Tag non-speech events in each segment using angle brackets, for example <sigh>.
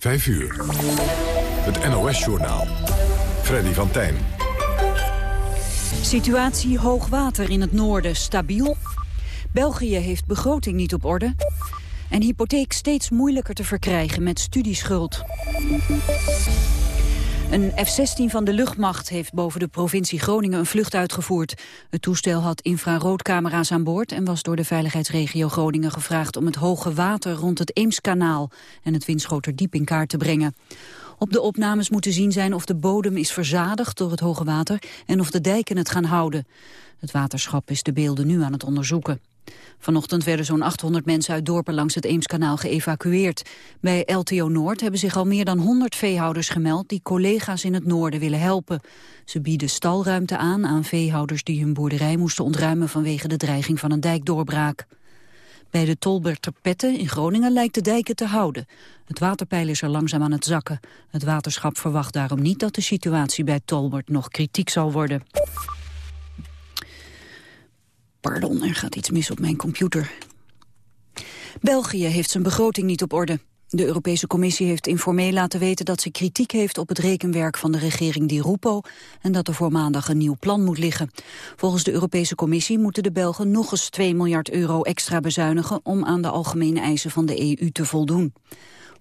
5 uur. Het NOS-journaal. Freddy van Tijn. Situatie hoog water in het noorden stabiel. België heeft begroting niet op orde. En hypotheek steeds moeilijker te verkrijgen met studieschuld. Een F-16 van de luchtmacht heeft boven de provincie Groningen een vlucht uitgevoerd. Het toestel had infraroodcamera's aan boord en was door de veiligheidsregio Groningen gevraagd om het hoge water rond het Eemskanaal en het Winschoterdiep in kaart te brengen. Op de opnames moet te zien zijn of de bodem is verzadigd door het hoge water en of de dijken het gaan houden. Het waterschap is de beelden nu aan het onderzoeken. Vanochtend werden zo'n 800 mensen uit dorpen langs het Eemskanaal geëvacueerd. Bij LTO Noord hebben zich al meer dan 100 veehouders gemeld... die collega's in het noorden willen helpen. Ze bieden stalruimte aan aan veehouders die hun boerderij moesten ontruimen... vanwege de dreiging van een dijkdoorbraak. Bij de Tolberterpetten in Groningen lijkt de dijken te houden. Het waterpeil is er langzaam aan het zakken. Het waterschap verwacht daarom niet dat de situatie bij Tolbert nog kritiek zal worden. Pardon, er gaat iets mis op mijn computer. België heeft zijn begroting niet op orde. De Europese Commissie heeft informeel laten weten dat ze kritiek heeft op het rekenwerk van de regering Di Rupo en dat er voor maandag een nieuw plan moet liggen. Volgens de Europese Commissie moeten de Belgen nog eens 2 miljard euro extra bezuinigen om aan de algemene eisen van de EU te voldoen.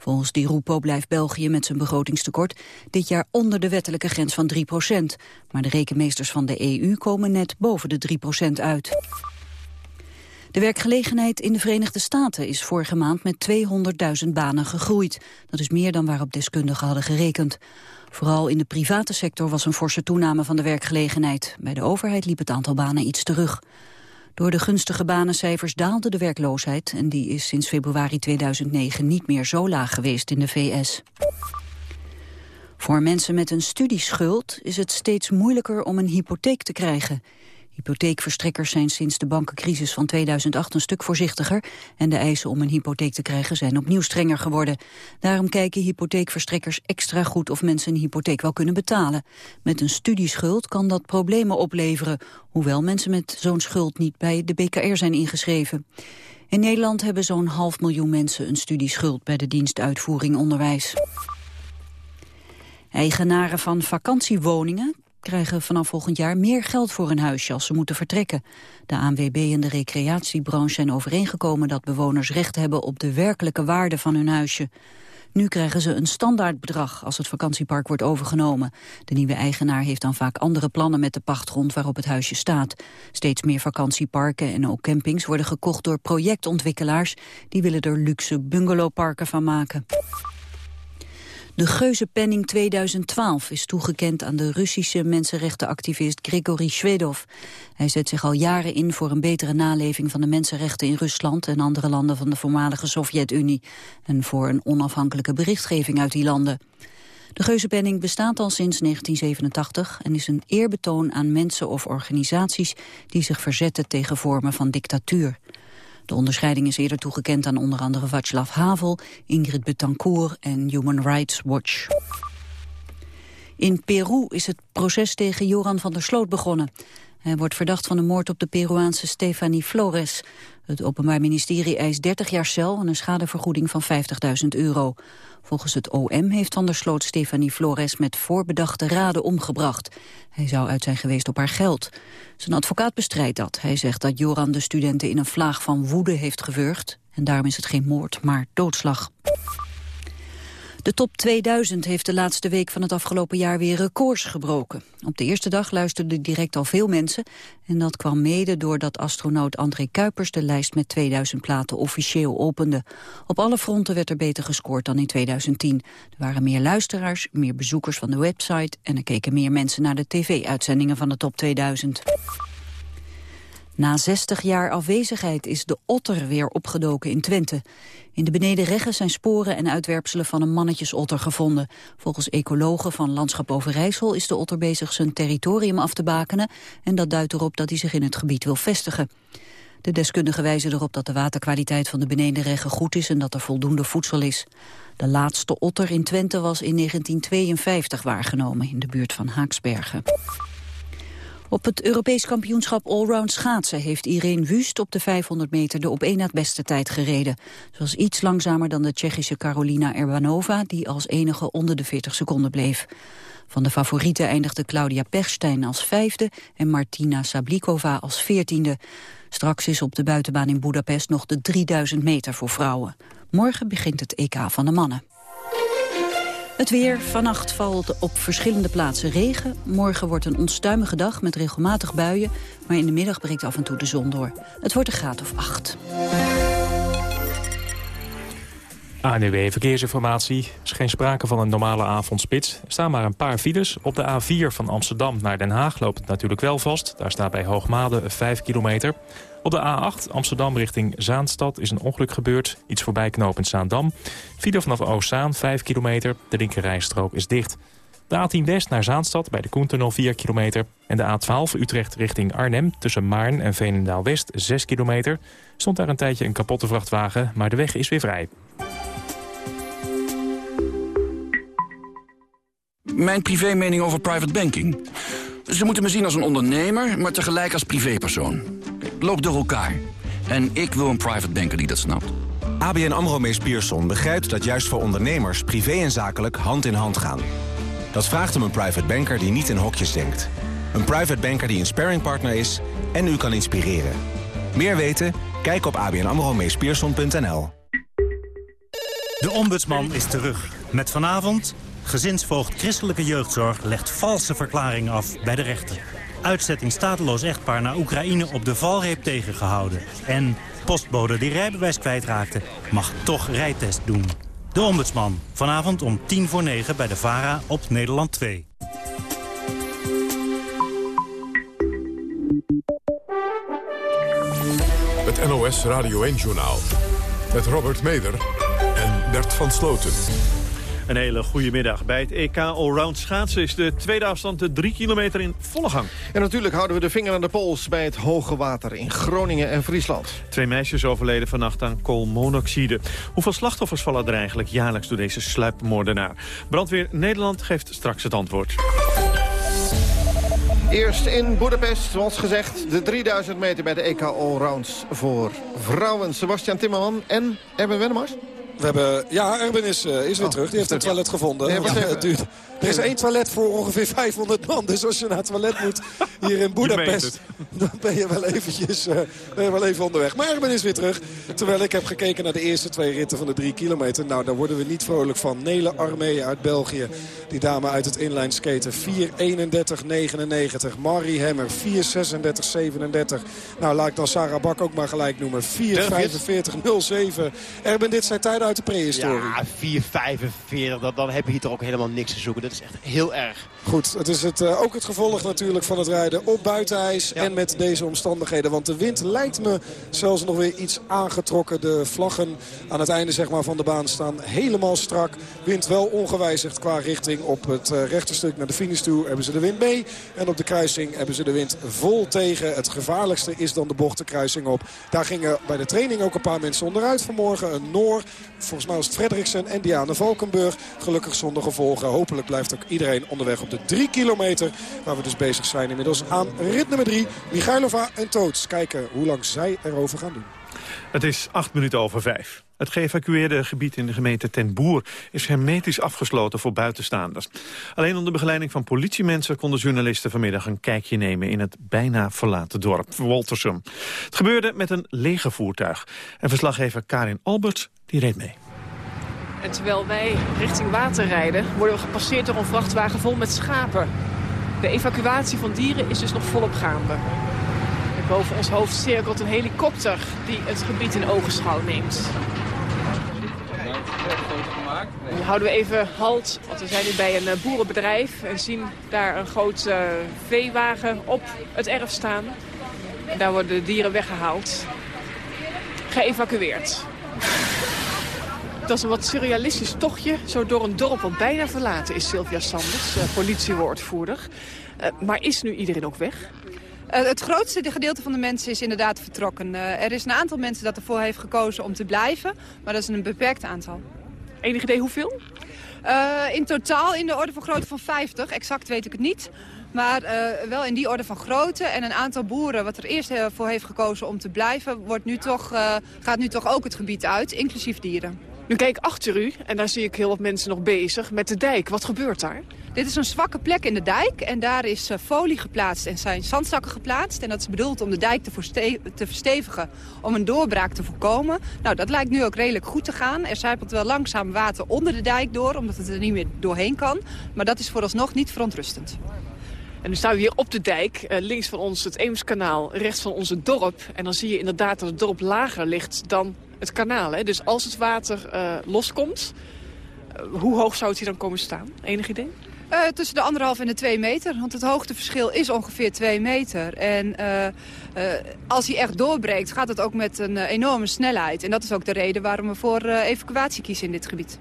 Volgens Di Rupo blijft België met zijn begrotingstekort dit jaar onder de wettelijke grens van 3 procent. Maar de rekenmeesters van de EU komen net boven de 3 procent uit. De werkgelegenheid in de Verenigde Staten is vorige maand met 200.000 banen gegroeid. Dat is meer dan waarop deskundigen hadden gerekend. Vooral in de private sector was een forse toename van de werkgelegenheid. Bij de overheid liep het aantal banen iets terug. Door de gunstige banencijfers daalde de werkloosheid... en die is sinds februari 2009 niet meer zo laag geweest in de VS. Voor mensen met een studieschuld is het steeds moeilijker om een hypotheek te krijgen. Hypotheekverstrekkers zijn sinds de bankencrisis van 2008 een stuk voorzichtiger en de eisen om een hypotheek te krijgen zijn opnieuw strenger geworden. Daarom kijken hypotheekverstrekkers extra goed of mensen een hypotheek wel kunnen betalen. Met een studieschuld kan dat problemen opleveren, hoewel mensen met zo'n schuld niet bij de BKR zijn ingeschreven. In Nederland hebben zo'n half miljoen mensen een studieschuld bij de dienst Uitvoering Onderwijs. Eigenaren van vakantiewoningen krijgen vanaf volgend jaar meer geld voor hun huisje als ze moeten vertrekken. De ANWB en de recreatiebranche zijn overeengekomen dat bewoners recht hebben op de werkelijke waarde van hun huisje. Nu krijgen ze een standaardbedrag als het vakantiepark wordt overgenomen. De nieuwe eigenaar heeft dan vaak andere plannen met de pachtgrond waarop het huisje staat. Steeds meer vakantieparken en ook campings worden gekocht door projectontwikkelaars. Die willen er luxe bungalowparken van maken. De Geuzenpenning 2012 is toegekend aan de Russische mensenrechtenactivist Grigory Shvedov. Hij zet zich al jaren in voor een betere naleving van de mensenrechten in Rusland en andere landen van de voormalige Sovjet-Unie. En voor een onafhankelijke berichtgeving uit die landen. De Geuzenpenning bestaat al sinds 1987 en is een eerbetoon aan mensen of organisaties die zich verzetten tegen vormen van dictatuur. De onderscheiding is eerder toegekend aan onder andere Václav Havel, Ingrid Betancourt en Human Rights Watch. In Peru is het proces tegen Joran van der Sloot begonnen. Hij wordt verdacht van de moord op de Peruaanse Stefanie Flores. Het Openbaar Ministerie eist 30 jaar cel en een schadevergoeding van 50.000 euro. Volgens het OM heeft Van der Sloot Stefanie Flores met voorbedachte raden omgebracht. Hij zou uit zijn geweest op haar geld. Zijn advocaat bestrijdt dat. Hij zegt dat Joran de studenten in een vlaag van woede heeft gewurgd. En daarom is het geen moord, maar doodslag. De top 2000 heeft de laatste week van het afgelopen jaar weer records gebroken. Op de eerste dag luisterden direct al veel mensen. En dat kwam mede doordat astronaut André Kuipers de lijst met 2000 platen officieel opende. Op alle fronten werd er beter gescoord dan in 2010. Er waren meer luisteraars, meer bezoekers van de website... en er keken meer mensen naar de tv-uitzendingen van de top 2000. Na 60 jaar afwezigheid is de otter weer opgedoken in Twente. In de Benedenreggen zijn sporen en uitwerpselen van een mannetjesotter gevonden. Volgens ecologen van Landschap Overijssel is de otter bezig zijn territorium af te bakenen... en dat duidt erop dat hij zich in het gebied wil vestigen. De deskundigen wijzen erop dat de waterkwaliteit van de Benedenreggen goed is... en dat er voldoende voedsel is. De laatste otter in Twente was in 1952 waargenomen in de buurt van Haaksbergen. Op het Europees kampioenschap Allround schaatsen heeft Irene Wust op de 500 meter de op één na het beste tijd gereden. Ze was iets langzamer dan de Tsjechische Carolina Erbanova, die als enige onder de 40 seconden bleef. Van de favorieten eindigde Claudia Pechstein als vijfde en Martina Sablikova als veertiende. Straks is op de buitenbaan in Budapest nog de 3000 meter voor vrouwen. Morgen begint het EK van de mannen. Het weer. Vannacht valt op verschillende plaatsen regen. Morgen wordt een onstuimige dag met regelmatig buien. Maar in de middag breekt af en toe de zon door. Het wordt een graad of acht. ANUW Verkeersinformatie. Er is geen sprake van een normale avondspits. Er staan maar een paar files. Op de A4 van Amsterdam naar Den Haag loopt het natuurlijk wel vast. Daar staat bij Hoogmade 5 kilometer. Op de A8 Amsterdam richting Zaanstad is een ongeluk gebeurd. Iets voorbij knopend Zaandam. File vanaf Oostzaan 5 kilometer. De linkerrijstrook is dicht. De A10 West naar Zaanstad bij de Koentunnel 4 kilometer. En de A12 Utrecht richting Arnhem tussen Maarn en Veenendaal West 6 kilometer. Stond daar een tijdje een kapotte vrachtwagen, maar de weg is weer vrij. Mijn privé mening over private banking. Ze moeten me zien als een ondernemer, maar tegelijk als privépersoon. Loop door elkaar. En ik wil een private banker die dat snapt. ABN AMRO Mees Pierson begrijpt dat juist voor ondernemers... privé en zakelijk hand in hand gaan. Dat vraagt om een private banker die niet in hokjes denkt. Een private banker die een sparringpartner is en u kan inspireren. Meer weten? Kijk op abnamromeespierson.nl. De ombudsman is terug. Met vanavond... Gezinsvoogd Christelijke Jeugdzorg legt valse verklaringen af bij de rechter. Uitzetting stateloos echtpaar naar Oekraïne op de valreep tegengehouden. En postbode die rijbewijs kwijtraakte mag toch rijtest doen. De Ombudsman. Vanavond om tien voor negen bij de VARA op Nederland 2. Het NOS Radio 1-journaal. Met Robert Meder en Bert van Sloten. Een hele goede middag. Bij het EK Allround schaatsen is de tweede afstand de 3 kilometer in volle gang. En natuurlijk houden we de vinger aan de pols bij het hoge water in Groningen en Friesland. Twee meisjes overleden vannacht aan koolmonoxide. Hoeveel slachtoffers vallen er eigenlijk jaarlijks door deze sluipmoordenaar? Brandweer Nederland geeft straks het antwoord. Eerst in Budapest, zoals gezegd, de 3000 meter bij de EK Allrounds voor vrouwen. Sebastian Timmerman en Erben Wennemars. We hebben, ja, Erben is, uh, is weer Oh, terug. Die heeft een toilet gevonden. Nee, Ja, het duurt. Er is één toilet voor ongeveer 500 man. Dus als je naar het toilet moet hier in Budapest... het. dan ben je wel eventjes eh, ben je wel even onderweg. Maar Erben is weer terug. Terwijl ik heb gekeken naar de eerste twee ritten van de drie kilometer. Nou, daar worden we niet vrolijk van. Nele Armee uit België. Die dame uit het inline skaten. 4.31.99. Marie Hemmer. 4.36.37. Nou, laat ik dan Sarah Bak ook maar gelijk noemen. 4.45.07. Erben, dit zijn tijden uit de prehistorie. Ja, 4,45. Dan, dan heb je hier toch ook helemaal niks te zoeken. Dat is echt heel erg. Goed, het is het, eh, ook het gevolg natuurlijk van het rijden op buitenijs. En met deze omstandigheden. Want de wind lijkt me zelfs nog weer iets aangetrokken. De vlaggen aan het einde zeg maar, van de baan staan helemaal strak. Wind wel ongewijzigd qua richting. Op het uh, rechterstuk naar de finish toe hebben ze de wind mee. En op de kruising hebben ze de wind vol tegen. Het gevaarlijkste is dan de bochtenkruising op. Daar gingen bij de training ook een paar mensen onderuit vanmorgen. Een Noor, volgens mij was het Frederiksen en Diana Valkenburg. Gelukkig zonder gevolgen. Hopelijk blijft ook iedereen onderweg op de drie kilometer. Waar we dus bezig zijn inmiddels aan rit nummer drie. Michailova en Toots. Kijken hoe lang zij erover gaan doen. Het is acht minuten over vijf. Het geëvacueerde gebied in de gemeente Ten Boer is hermetisch afgesloten voor buitenstaanders. Alleen onder begeleiding van politiemensen konden journalisten vanmiddag een kijkje nemen in het bijna verlaten dorp Woltersum. Het gebeurde met een legervoertuig. En verslaggever Karin Alberts die reed mee. Terwijl wij richting water rijden, worden we gepasseerd door een vrachtwagen vol met schapen. De evacuatie van dieren is dus nog volop gaande. En boven ons hoofd cirkelt een helikopter die het gebied in ogenschouw neemt. Nu houden we even halt, want we zijn nu bij een eh, boerenbedrijf... en zien daar een grote eh, veewagen op het erf staan. Daar worden de dieren weggehaald. Geëvacueerd. <laughs> Dat is een wat surrealistisch tochtje, zo door een dorp wat bijna verlaten is Sylvia Sanders, eh, politiewoordvoerder. Maar is nu iedereen ook weg? Uh, het grootste gedeelte van de mensen is inderdaad vertrokken. Uh, er is een aantal mensen dat ervoor heeft gekozen om te blijven, maar dat is een beperkt aantal. Enig idee hoeveel? Uh, in totaal in de orde van grootte van 50, exact weet ik het niet. Maar uh, wel in die orde van grootte. En een aantal boeren, wat er eerst voor heeft gekozen om te blijven... Wordt nu toch, uh, gaat nu toch ook het gebied uit, inclusief dieren. Nu kijk ik achter u en daar zie ik heel wat mensen nog bezig met de dijk. Wat gebeurt daar? Dit is een zwakke plek in de dijk en daar is folie geplaatst en zijn zandzakken geplaatst. En dat is bedoeld om de dijk te, te, verstevigen, om een doorbraak te voorkomen. Nou, dat lijkt nu ook redelijk goed te gaan. Er zijpelt wel langzaam water onder de dijk door, omdat het er niet meer doorheen kan. Maar dat is vooralsnog niet verontrustend. En nu staan we hier op de dijk, uh, links van ons het Eemskanaal, rechts van ons het dorp. En dan zie je inderdaad dat het dorp lager ligt dan het kanaal. Hè? Dus als het water uh, loskomt, hoe hoog zou het hier dan komen staan? Enig idee? Uh, tussen de anderhalf en de twee meter. Want het hoogteverschil is ongeveer twee meter. En uh, uh, als hij echt doorbreekt, gaat het ook met een enorme snelheid. En dat is ook de reden waarom we voor evacuatie kiezen in dit gebied.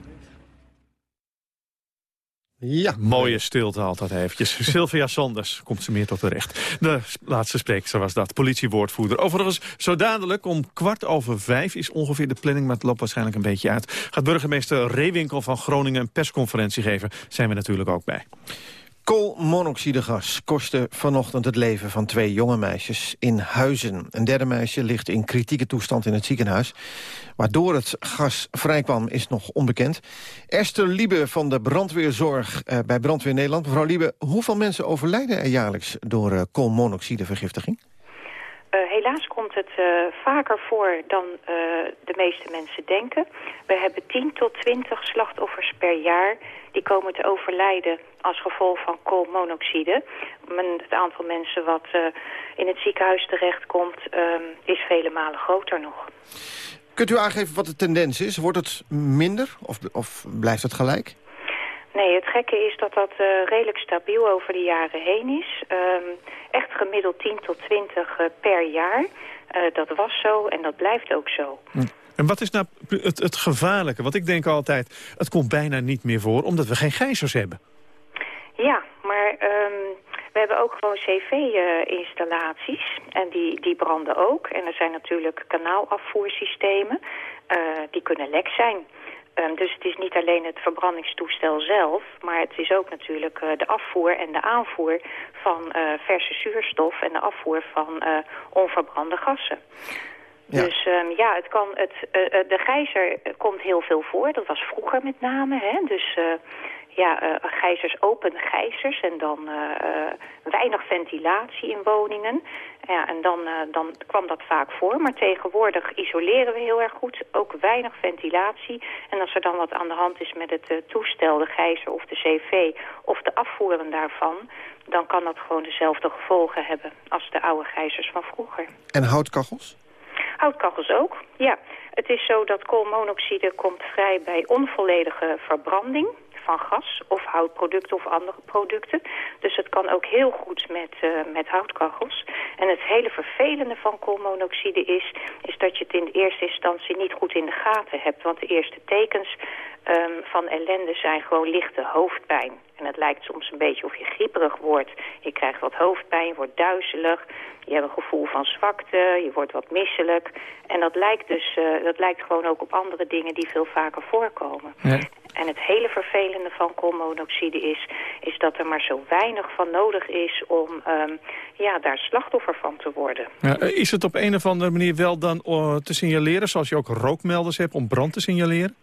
Ja, mooie stilte altijd eventjes. <laughs> Sylvia Sanders komt ze meer tot terecht. De laatste spreekster was dat, politiewoordvoerder. Overigens, zo dadelijk om kwart over vijf is ongeveer de planning... maar het loopt waarschijnlijk een beetje uit. Gaat burgemeester Reewinkel van Groningen een persconferentie geven. Zijn we natuurlijk ook bij. Koolmonoxidegas kostte vanochtend het leven van twee jonge meisjes in Huizen. Een derde meisje ligt in kritieke toestand in het ziekenhuis. Waardoor het gas vrijkwam is nog onbekend. Esther Liebe van de brandweerzorg eh, bij Brandweer Nederland. Mevrouw Liebe, hoeveel mensen overlijden er jaarlijks door uh, koolmonoxidevergiftiging? Uh, helaas komt het uh, vaker voor dan uh, de meeste mensen denken. We hebben 10 tot 20 slachtoffers per jaar die komen te overlijden als gevolg van koolmonoxide. Het aantal mensen wat in het ziekenhuis terechtkomt um, is vele malen groter nog. Kunt u aangeven wat de tendens is? Wordt het minder of, of blijft het gelijk? Nee, het gekke is dat dat uh, redelijk stabiel over de jaren heen is. Um, echt gemiddeld 10 tot 20 uh, per jaar. Uh, dat was zo en dat blijft ook zo. Hm. En wat is nou het, het gevaarlijke? Want ik denk altijd, het komt bijna niet meer voor... omdat we geen gijzers hebben. Ja, maar um, we hebben ook gewoon cv-installaties. en die, die branden ook. En er zijn natuurlijk kanaalafvoersystemen. die kunnen lek zijn. Um, dus het is niet alleen het verbrandingstoestel zelf, maar het is ook natuurlijk uh, de afvoer en de aanvoer van uh, verse zuurstof en de afvoer van uh, onverbrande gassen. Ja. Dus um, ja, het kan, het, de gijzer komt heel veel voor. Dat was vroeger met name. Hè? Dus ja, uh, gijzers, open gijzers en dan uh, uh, weinig ventilatie in woningen. Ja, en dan, dan kwam dat vaak voor. Maar tegenwoordig isoleren we heel erg goed. Ook weinig ventilatie. En als er dan wat aan de hand is met het toestel, de gijzer of de cv... of de afvoeren daarvan... dan kan dat gewoon dezelfde gevolgen hebben als de oude gijzers van vroeger. En houtkachels? Houtkachels ook, ja. Het is zo dat koolmonoxide komt vrij bij onvolledige verbranding van gas of houtproducten of andere producten. Dus het kan ook heel goed met, uh, met houtkachels. En het hele vervelende van koolmonoxide is, is dat je het in de eerste instantie niet goed in de gaten hebt. Want de eerste tekens um, van ellende zijn gewoon lichte hoofdpijn. En het lijkt soms een beetje of je grieperig wordt. Je krijgt wat hoofdpijn, je wordt duizelig. Je hebt een gevoel van zwakte, je wordt wat misselijk. En dat lijkt dus uh, dat lijkt gewoon ook op andere dingen die veel vaker voorkomen. Ja. En het hele vervelende van koolmonoxide is, is dat er maar zo weinig van nodig is om um, ja, daar slachtoffer van te worden. Ja, is het op een of andere manier wel dan uh, te signaleren, zoals je ook rookmelders hebt, om brand te signaleren?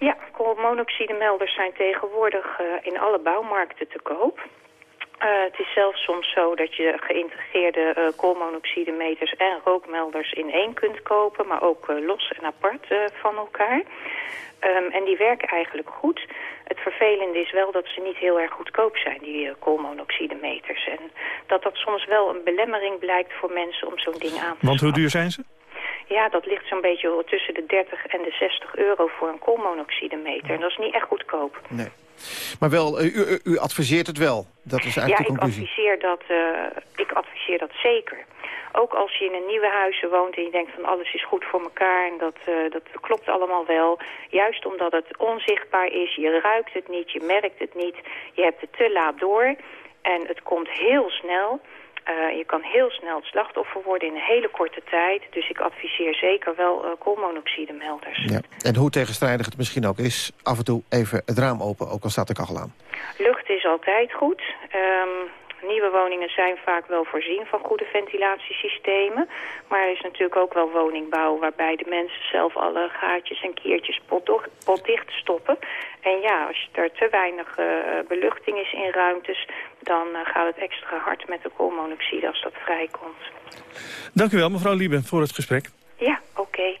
Ja, koolmonoxidemelders zijn tegenwoordig uh, in alle bouwmarkten te koop. Uh, het is zelfs soms zo dat je geïntegreerde uh, koolmonoxidemeters en rookmelders in één kunt kopen, maar ook uh, los en apart van elkaar. Um, en die werken eigenlijk goed. Het vervelende is wel dat ze niet heel erg goedkoop zijn, die koolmonoxidemeters. En dat dat soms wel een belemmering blijkt voor mensen om zo'n ding aan te Want hoe duur zijn ze? Ja, dat ligt zo'n beetje tussen de 30 en de 60 euro voor een koolmonoxidemeter. En dat is niet echt goedkoop. Nee. Maar wel, u, u, adviseert het wel? Dat is eigenlijk ja, de conclusie. Ik adviseer, dat, uh, ik adviseer dat zeker. Ook als je in een nieuwe huizen woont en je denkt van alles is goed voor elkaar en dat, uh, dat klopt allemaal wel. Juist omdat het onzichtbaar is, je ruikt het niet, je merkt het niet, je hebt het te laat door en het komt heel snel. Uh, je kan heel snel het slachtoffer worden in een hele korte tijd. Dus ik adviseer zeker wel uh, koolmonoxidemelders. Ja. En hoe tegenstrijdig het misschien ook is, af en toe even het raam open, ook al staat de kachel aan. Lucht is altijd goed. Um, nieuwe woningen zijn vaak wel voorzien van goede ventilatiesystemen. Maar er is natuurlijk ook wel woningbouw waarbij de mensen zelf alle gaatjes en kiertjes potdicht stoppen. En ja, als er te weinig uh, beluchting is in ruimtes, dan uh, gaat het extra hard met de koolmonoxide als dat vrijkomt. Dank u wel, mevrouw Liebe, voor het gesprek. Ja, oké.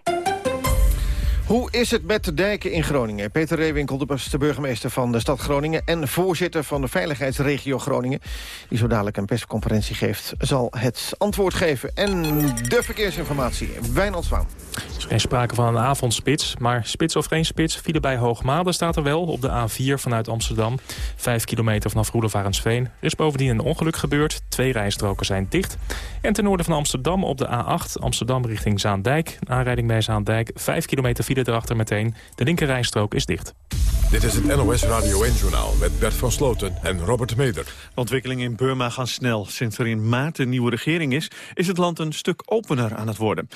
Hoe is het met de dijken in Groningen? Peter Reewinkel, de burgemeester van de stad Groningen... en voorzitter van de veiligheidsregio Groningen... die zo dadelijk een persconferentie geeft, zal het antwoord geven. En de verkeersinformatie, Wijnald Zwaan. Er is geen sprake van een avondspits, maar spits of geen spits... file bij Hoogmade staat er wel op de A4 vanuit Amsterdam. Vijf kilometer vanaf Roelevarensveen. Er is bovendien een ongeluk gebeurd. Twee rijstroken zijn dicht. En ten noorden van Amsterdam op de A8, Amsterdam richting Zaandijk. aanrijding bij Zaandijk, vijf kilometer file erachter meteen. De linkerrijstrook is dicht. Dit is het NOS Radio 1-journaal met Bert van Sloten en Robert Meder. De ontwikkelingen in Burma gaan snel. Sinds er in maart een nieuwe regering is, is het land een stuk opener aan het worden.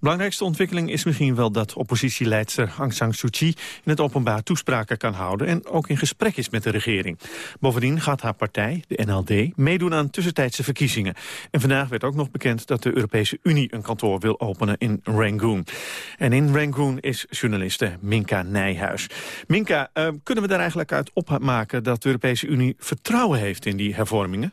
Belangrijkste ontwikkeling is misschien wel dat oppositieleidster Aung San Suu Kyi in het openbaar toespraken kan houden en ook in gesprek is met de regering. Bovendien gaat haar partij, de NLD, meedoen aan tussentijdse verkiezingen. En vandaag werd ook nog bekend dat de Europese Unie een kantoor wil openen in Rangoon. En in Rangoon is journaliste Minka Nijhuis. Minka, kunnen we daar eigenlijk uit opmaken dat de Europese Unie vertrouwen heeft in die hervormingen?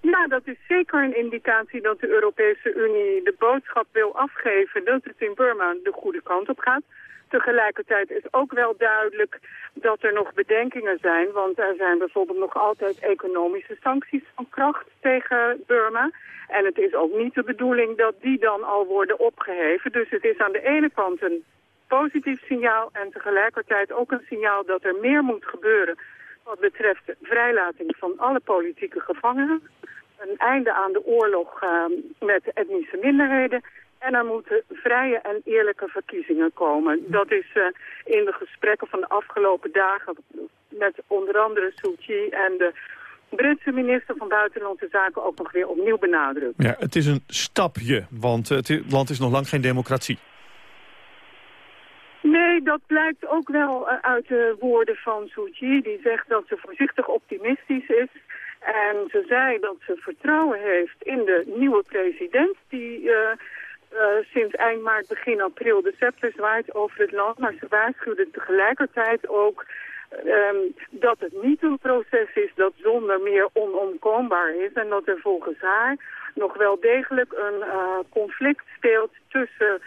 Nou, dat is zeker een indicatie dat de Europese Unie de boodschap wil afgeven dat het in Burma de goede kant op gaat. Tegelijkertijd is ook wel duidelijk dat er nog bedenkingen zijn, want er zijn bijvoorbeeld nog altijd economische sancties van kracht tegen Burma. En het is ook niet de bedoeling dat die dan al worden opgeheven. Dus het is aan de ene kant een positief signaal en tegelijkertijd ook een signaal dat er meer moet gebeuren wat betreft vrijlating van alle politieke gevangenen. Een einde aan de oorlog uh, met etnische minderheden. En er moeten vrije en eerlijke verkiezingen komen. Dat is uh, in de gesprekken van de afgelopen dagen met onder andere Suu Kyi en de Britse minister van Buitenlandse Zaken ook nog weer opnieuw benadrukt. Ja, het is een stapje, want het land is nog lang geen democratie. Nee, dat blijkt ook wel uh, uit de woorden van Suu. Die zegt dat ze voorzichtig optimistisch is. En ze zei dat ze vertrouwen heeft in de nieuwe president... die uh, uh, sinds eind maart, begin april de scepter zwaait over het land. Maar ze waarschuwde tegelijkertijd ook um, dat het niet een proces is dat zonder meer onomkoombaar is. En dat er volgens haar nog wel degelijk een conflict speelt tussen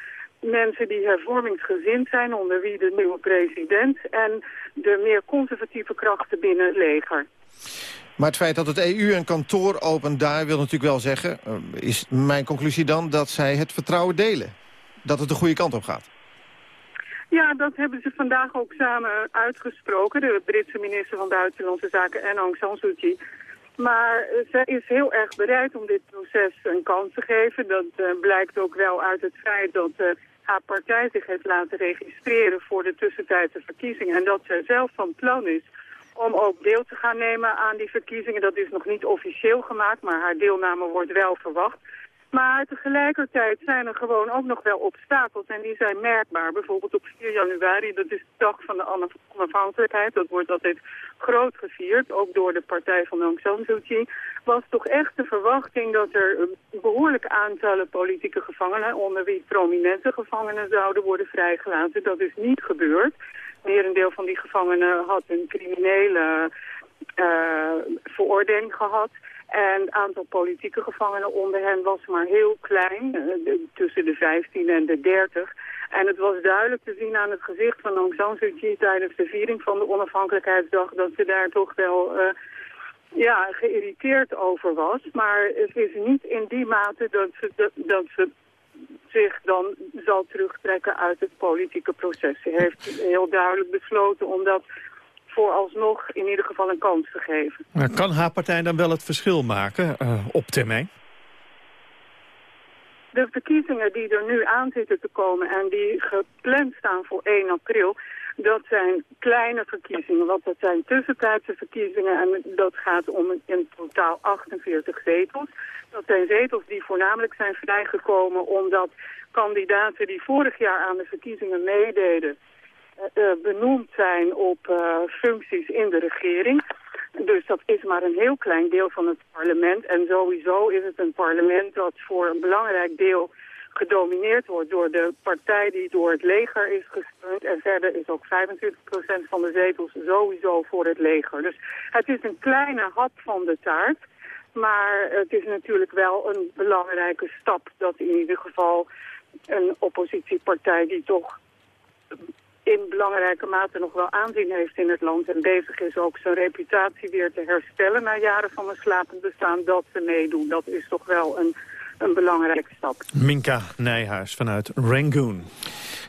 mensen die hervormingsgezind zijn, onder wie de nieuwe president... en de meer conservatieve krachten binnen het leger. Maar het feit dat het EU een kantoor opent daar wil natuurlijk wel zeggen... Eh, is mijn conclusie dan dat zij het vertrouwen delen. Dat het de goede kant op gaat. Ja, dat hebben ze vandaag ook samen uitgesproken. De Britse minister van Buitenlandse Zaken en Aung San Suu Kyi. Maar uh, zij is heel erg bereid om dit proces een kans te geven. Dat uh, blijkt ook wel uit het feit dat uh, haar partij zich heeft laten registreren voor de tussentijdse verkiezingen. En dat zij zelf van plan is om ook deel te gaan nemen aan die verkiezingen. Dat is nog niet officieel gemaakt, maar haar deelname wordt wel verwacht. Maar tegelijkertijd zijn er gewoon ook nog wel obstakels en die zijn merkbaar. Bijvoorbeeld op 4 januari, dat is de dag van de onafhankelijkheid. Dat wordt altijd groot gevierd, ook door de partij van Aung San Suu Kyi. Was toch echt de verwachting dat er behoorlijke aantallen politieke gevangenen... onder wie prominente gevangenen zouden worden vrijgelaten. Dat is niet gebeurd. Merendeel van die gevangenen had een criminele veroordeling gehad... En het aantal politieke gevangenen onder hen was maar heel klein, eh, tussen de 15 en de 30. En het was duidelijk te zien aan het gezicht van Aung San Suu Kyi tijdens de viering van de onafhankelijkheidsdag dat ze daar toch wel uh, ja, geïrriteerd over was. Maar het is niet in die mate dat ze, dat ze zich dan zal terugtrekken uit het politieke proces. Ze heeft heel duidelijk besloten om dat vooralsnog in ieder geval een kans te geven. Maar kan haar partij dan wel het verschil maken uh, op termijn? De verkiezingen die er nu aan zitten te komen en die gepland staan voor 1 april... dat zijn kleine verkiezingen, want dat zijn tussentijdse verkiezingen... en dat gaat om in totaal 48 zetels. Dat zijn zetels die voornamelijk zijn vrijgekomen omdat kandidaten die vorig jaar aan de verkiezingen meededen... Uh, benoemd zijn op uh, functies in de regering. Dus dat is maar een heel klein deel van het parlement. En sowieso is het een parlement dat voor een belangrijk deel gedomineerd wordt door de partij die door het leger is gesteund. En verder is ook 25% van de zetels sowieso voor het leger. Dus het is een kleine hap van de taart. Maar het is natuurlijk wel een belangrijke stap dat in ieder geval een oppositiepartij die toch in belangrijke mate nog wel aanzien heeft in het land... en bezig is ook zijn reputatie weer te herstellen... na jaren van een slapend bestaan, dat ze meedoen. Dat is toch wel een, een belangrijke stap. Minka Nijhuis vanuit Rangoon.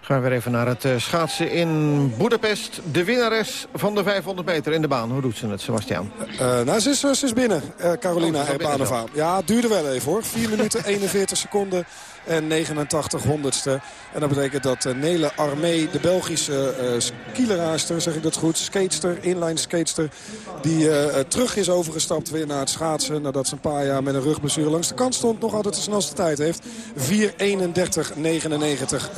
Gaan we weer even naar het eh, schaatsen in Budapest. De winnares van de 500 meter in de baan. Hoe doet ze het, Sebastian? Uh, nou, ze is, ze is binnen, uh, Carolina oh, Erbanova. Ja, het duurde wel even hoor. 4 minuten <laughs> 41 seconden en 89 honderdste. En dat betekent dat Nele Armee, de Belgische uh, skileraarster, zeg ik dat goed, skatester, inline skatester, die uh, terug is overgestapt weer naar het schaatsen. Nadat ze een paar jaar met een rugblessure langs de kant stond, nog altijd de snelste tijd heeft. 4.31.99,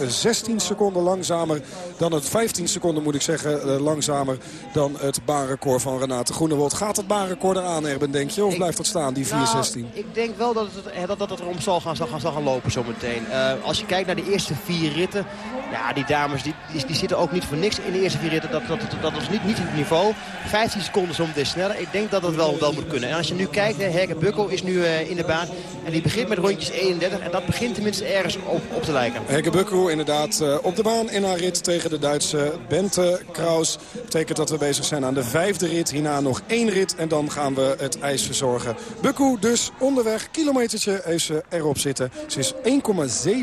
16 seconden langzamer dan het 15 seconden moet ik zeggen, langzamer dan het baanrecord van Renate Groenewold. Gaat het baanrecord eraan, Erben, denk je? Of ik, blijft dat staan, die 4.16? Nou, ik denk wel dat het, dat, dat het erom zal gaan, zal gaan, zal gaan lopen zometeen meteen. Uh, als je kijkt naar de eerste vier ritten. Ja, die dames die, die, die, zitten ook niet voor niks in de eerste vier ritten. Dat, dat, dat, dat was niet, niet het niveau. 15 seconden zometeen sneller. Ik denk dat dat wel, wel moet kunnen. En als je nu kijkt, Herke Bukkel is nu uh, in de baan. En die begint met rondjes 31. En dat begint tenminste ergens op, op te lijken. Herke Bukkel inderdaad uh, op de baan in haar rit tegen de Duitse Bente Kraus. Betekent dat we bezig zijn aan de vijfde rit. Hierna nog één rit en dan gaan we het ijs verzorgen. Bukkel dus onderweg. Kilometertje heeft erop zitten. Ze is 1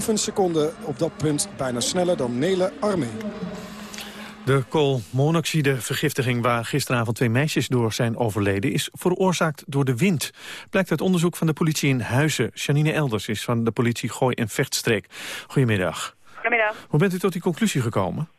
1,7 seconden op dat punt. Bijna sneller dan Nele Armee. De koolmonoxidevergiftiging waar gisteravond twee meisjes door zijn overleden... is veroorzaakt door de wind. Blijkt uit onderzoek van de politie in Huizen. Janine Elders is van de politie Gooi en Vechtstreek. Goedemiddag. Goedemiddag. Hoe bent u tot die conclusie gekomen?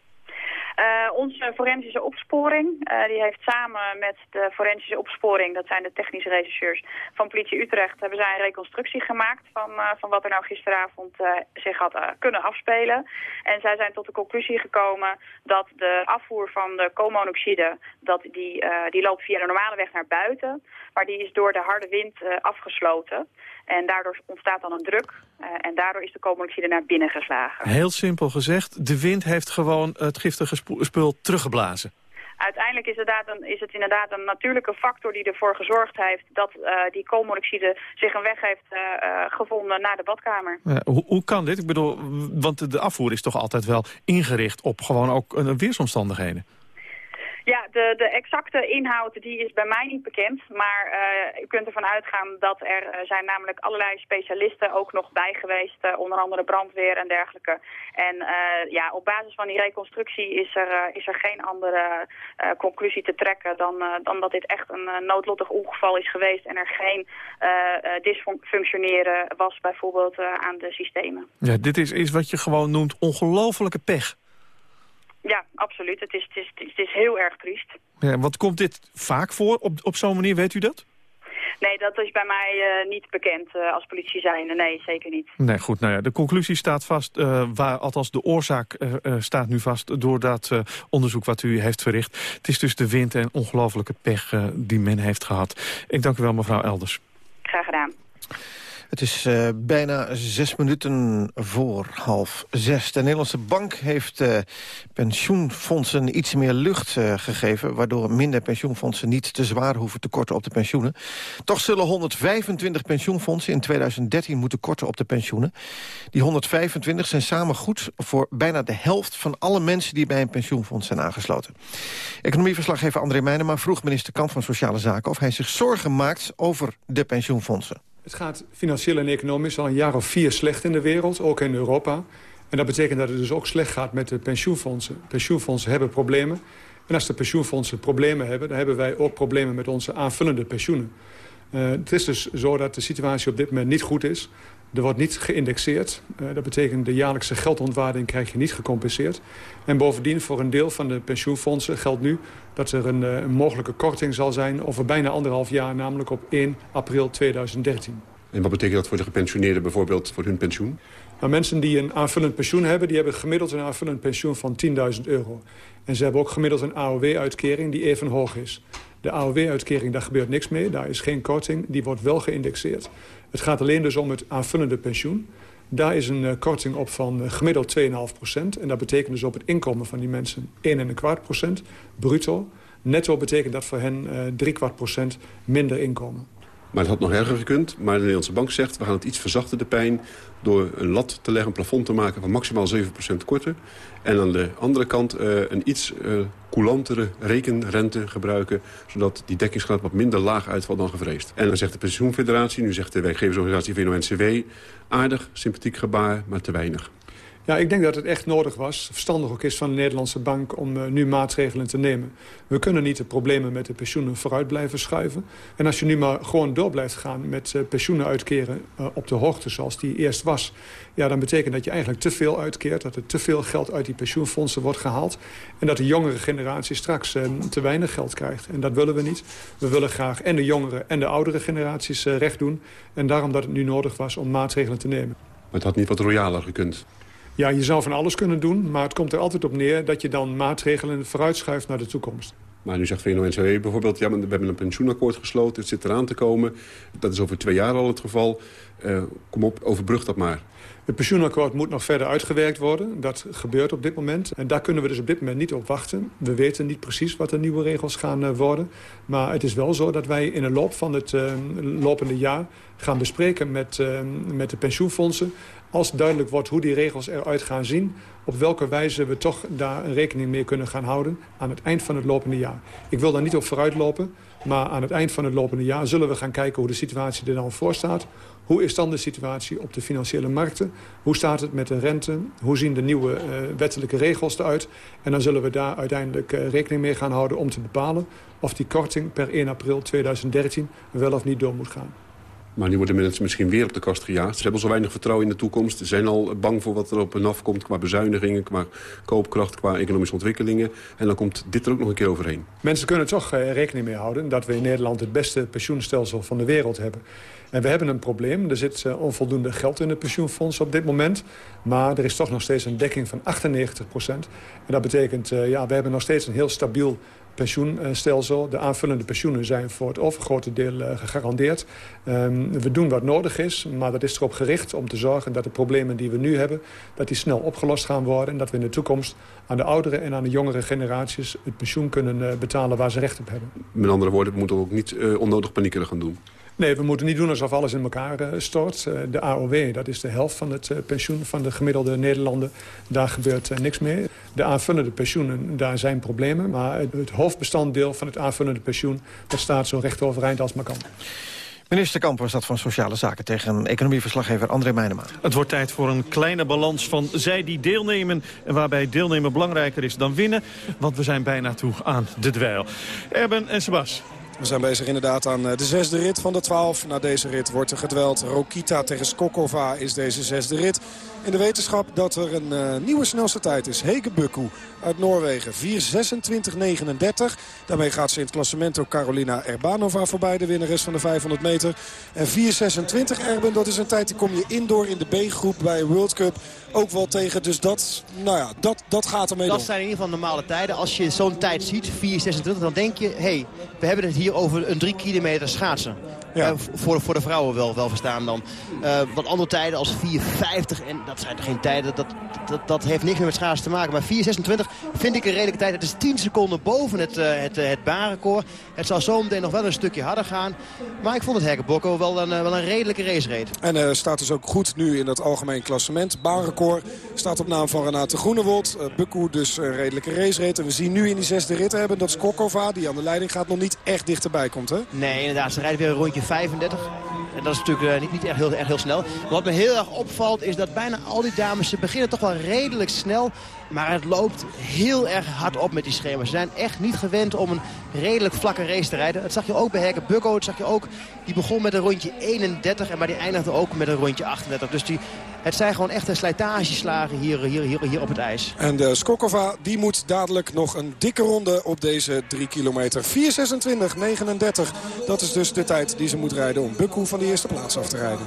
Uh, onze forensische opsporing, uh, die heeft samen met de forensische opsporing, dat zijn de technische rechercheurs van politie Utrecht, hebben zij een reconstructie gemaakt van, uh, van wat er nou gisteravond zich had kunnen afspelen. En zij zijn tot de conclusie gekomen dat de afvoer van de koolmonoxide, dat die, die loopt via de normale weg naar buiten, maar die is door de harde wind afgesloten. En daardoor ontstaat dan een druk. Uh, en daardoor is de koolmonoxide naar binnen geslagen. Heel simpel gezegd, de wind heeft gewoon het giftige spul teruggeblazen. Uiteindelijk is, een, is, het inderdaad een natuurlijke factor die ervoor gezorgd heeft... dat uh, die koolmonoxide zich een weg heeft uh, gevonden naar de badkamer. Ja, hoe, hoe, kan dit? Ik bedoel, want de afvoer is toch altijd wel ingericht op gewoon ook weersomstandigheden? Ja, de, de exacte inhoud die is bij mij niet bekend. Maar uh, u kunt ervan uitgaan dat er uh, zijn namelijk allerlei specialisten ook nog bij geweest. Uh, onder andere brandweer en dergelijke. En ja, op basis van die reconstructie is er, is er geen andere conclusie te trekken... Dan, dan dat dit echt een noodlottig ongeval is geweest... en er geen dysfunctioneren was bijvoorbeeld aan de systemen. Ja, dit is, is wat je gewoon noemt ongelofelijke pech. Ja, absoluut. Het is, het is, het is heel erg triest. Ja, wat komt dit vaak voor op, op zo'n manier, weet u dat? Nee, dat is bij mij uh, niet bekend uh, als politie zijnde. Nee, zeker niet. Nee, goed. Nou ja, de conclusie staat vast, uh, waar, althans de oorzaak staat nu vast... door dat onderzoek wat u heeft verricht. Het is dus de wind en ongelofelijke pech die men heeft gehad. Ik dank u wel, mevrouw Elders. Graag gedaan. Het is uh, bijna zes minuten voor half zes. De Nederlandse Bank heeft uh, pensioenfondsen iets meer lucht uh, gegeven... waardoor minder pensioenfondsen niet te zwaar hoeven te korten op de pensioenen. Toch zullen 125 pensioenfondsen in 2013 moeten korten op de pensioenen. Die 125 zijn samen goed voor bijna de helft van alle mensen... die bij een pensioenfonds zijn aangesloten. Economieverslaggever André Meijnema vroeg minister Kamp van Sociale Zaken... of hij zich zorgen maakt over de pensioenfondsen. Het gaat financieel en economisch al een jaar of vier slecht in de wereld, ook in Europa. En dat betekent dat het dus ook slecht gaat met de pensioenfondsen. Pensioenfondsen hebben problemen. En als de pensioenfondsen problemen hebben... dan hebben wij ook problemen met onze aanvullende pensioenen. Uh, het is dus zo dat de situatie op dit moment niet goed is. Er wordt niet geïndexeerd. Uh, dat betekent de jaarlijkse geldontwaarding krijg je niet gecompenseerd. En bovendien voor een deel van de pensioenfondsen geldt nu... dat er een, uh, een mogelijke korting zal zijn over bijna anderhalf jaar... namelijk op 1 april 2013. En wat betekent dat voor de gepensioneerden bijvoorbeeld voor hun pensioen? Nou, mensen die een aanvullend pensioen hebben... die hebben gemiddeld een aanvullend pensioen van 10.000 euro. En ze hebben ook gemiddeld een AOW-uitkering die even hoog is. De AOW-uitkering, daar gebeurt niks mee. Daar is geen korting. Die wordt wel geïndexeerd. Het gaat alleen dus om het aanvullende pensioen. Daar is een korting op van gemiddeld 2,5 procent. En dat betekent dus op het inkomen van die mensen 1,25 procent bruto. Netto betekent dat voor hen uh, kwart procent minder inkomen. Maar het had nog erger gekund. Maar de Nederlandse bank zegt, we gaan het iets verzachten, de pijn... door een lat te leggen, een plafond te maken van maximaal 7% korter. En aan de andere kant uh, een iets uh, coulantere rekenrente gebruiken... zodat die dekkingsgraad wat minder laag uitvalt dan gevreesd. En dan zegt de pensioenfederatie, nu zegt de werkgeversorganisatie VNO-NCW... aardig, sympathiek gebaar, maar te weinig. Ja, ik denk dat het echt nodig was, verstandig ook is van de Nederlandse bank... om uh, nu maatregelen te nemen. We kunnen niet de problemen met de pensioenen vooruit blijven schuiven. En als je nu maar gewoon door blijft gaan met uh, pensioenen uitkeren... Uh, op de hoogte zoals die eerst was... ja, dan betekent dat je eigenlijk te veel uitkeert... dat er te veel geld uit die pensioenfondsen wordt gehaald... en dat de jongere generatie straks te weinig geld krijgt. En dat willen we niet. We willen graag en de jongere en de oudere generaties recht doen. En daarom dat het nu nodig was om maatregelen te nemen. Maar het had niet wat royaler gekund? Ja, je zou van alles kunnen doen, maar het komt er altijd op neer... dat je dan maatregelen vooruitschuift naar de toekomst. Maar nu zegt VNO-NCW bijvoorbeeld... ja, we hebben een pensioenakkoord gesloten, het zit eraan te komen. Dat is over twee jaar al het geval. Uh, kom op, overbrug dat maar. Het pensioenakkoord moet nog verder uitgewerkt worden. Dat gebeurt op dit moment. En daar kunnen we dus op dit moment niet op wachten. We weten niet precies wat de nieuwe regels gaan uh, worden. Maar het is wel zo dat wij in de loop van het uh, lopende jaar... gaan bespreken met, met de pensioenfondsen als duidelijk wordt hoe die regels eruit gaan zien... op welke wijze we toch daar rekening mee kunnen gaan houden... aan het eind van het lopende jaar. Ik wil daar niet op vooruitlopen, maar aan het eind van het lopende jaar... zullen we gaan kijken hoe de situatie er dan voor staat. Hoe is dan de situatie op de financiële markten? Hoe staat het met de rente? Hoe zien de nieuwe uh, wettelijke regels eruit? En dan zullen we daar uiteindelijk uh, rekening mee gaan houden om te bepalen... of die korting per 1 april 2013 wel of niet door moet gaan. Maar nu worden mensen misschien weer op de kast gejaagd. Ze hebben zo weinig vertrouwen in de toekomst. Ze zijn al bang voor wat er op en af komt qua bezuinigingen... qua koopkracht, qua economische ontwikkelingen. En dan komt dit er ook nog een keer overheen. Mensen kunnen toch uh, rekening mee houden... dat we in Nederland het beste pensioenstelsel van de wereld hebben. En we hebben een probleem. Er zit uh, onvoldoende geld in het pensioenfonds op dit moment. Maar er is toch nog steeds een dekking van 98 procent. En dat betekent, uh, ja, we hebben nog steeds een heel stabiel pensioenstelsel. De aanvullende pensioenen zijn voor het overgrote deel uh, gegarandeerd. Um, we doen wat nodig is, maar dat is erop gericht om te zorgen dat de problemen die we nu hebben... dat die snel opgelost gaan worden en dat we in de toekomst aan de oudere en aan de jongere generaties... het pensioen kunnen uh, betalen waar ze recht op hebben. Met andere woorden, we moeten ook niet uh, onnodig paniekeren gaan doen. Nee, we moeten niet doen alsof alles in elkaar uh, stort. Uh, de AOW, dat is de helft van het uh, pensioen van de gemiddelde Nederlander. Daar gebeurt niks mee. De aanvullende pensioenen, daar zijn problemen. Maar het, het, hoofdbestanddeel van het aanvullende pensioen... dat staat zo recht overeind als maar kan. Minister Kamp was dat van Sociale Zaken tegen economieverslaggever André Meijnema. Het wordt tijd voor een kleine balans van zij die deelnemen... en waarbij deelnemen belangrijker is dan winnen. Want we zijn bijna toe aan de dweil. Erben en Sebas. We zijn bezig inderdaad aan de zesde rit van de twaalf. Na deze rit wordt er gedweld. Rokita tegen Skokova is deze zesde rit. In de wetenschap dat er een uh, nieuwe snelste tijd is. Hege Bukku uit Noorwegen. 4.26.39. Daarmee gaat ze in het klassemento Carolina Erbanova voorbij. De winnares van de 500 meter. En 4.26 Erben, dat is een tijd die kom je indoor in de B-groep bij een World Cup ook wel tegen. Dus dat, nou ja, dat, dat gaat ermee Dat door. zijn in ieder geval normale tijden. Als je zo'n tijd ziet, 4.26, dan denk je... hé, hey, we hebben het hier over een 3 kilometer schaatsen. Ja. Uh, voor, voor de vrouwen wel, wel verstaan dan. Uh, wat andere tijden als 4.50, en dat zijn toch geen tijden, dat, dat, dat heeft niks meer met schaatsen te maken. Maar 4.26 vind ik een redelijke tijd. Het is 10 seconden boven het, uh, het, het baanrecord. Het zal zo meteen nog wel een stukje harder gaan. Maar ik vond het Hekkebokko wel een, wel een redelijke racereed. En staat dus ook goed nu in dat algemeen klassement. Baanrecord staat op naam van Renate Groenewold. Bukku dus een redelijke racerit. En we zien nu in die zesde rit hebben dat Skokova, die aan de leiding gaat, nog niet echt dichterbij komt. Hè? Nee, inderdaad. Ze rijdt weer een rondje 35. En dat is natuurlijk uh, niet, niet echt, heel, echt heel snel. Wat me heel erg opvalt is dat bijna al die dames, ze beginnen toch wel redelijk snel. Maar het loopt heel erg hard op met die schema's. Ze zijn echt niet gewend om een redelijk vlakke race te rijden. Dat zag je ook bij Herke Bukko. Zag je ook. Die begon met een rondje 31. En maar die eindigde ook met een rondje 38. Dus die, het zijn gewoon echte slijtageslagen hier, hier, hier, hier op het ijs. En de Skokova die moet dadelijk nog een dikke ronde op deze 3 kilometer. 4.26, 39. Dat is dus de tijd die ze moet rijden om Bukko van de eerste plaats af te rijden.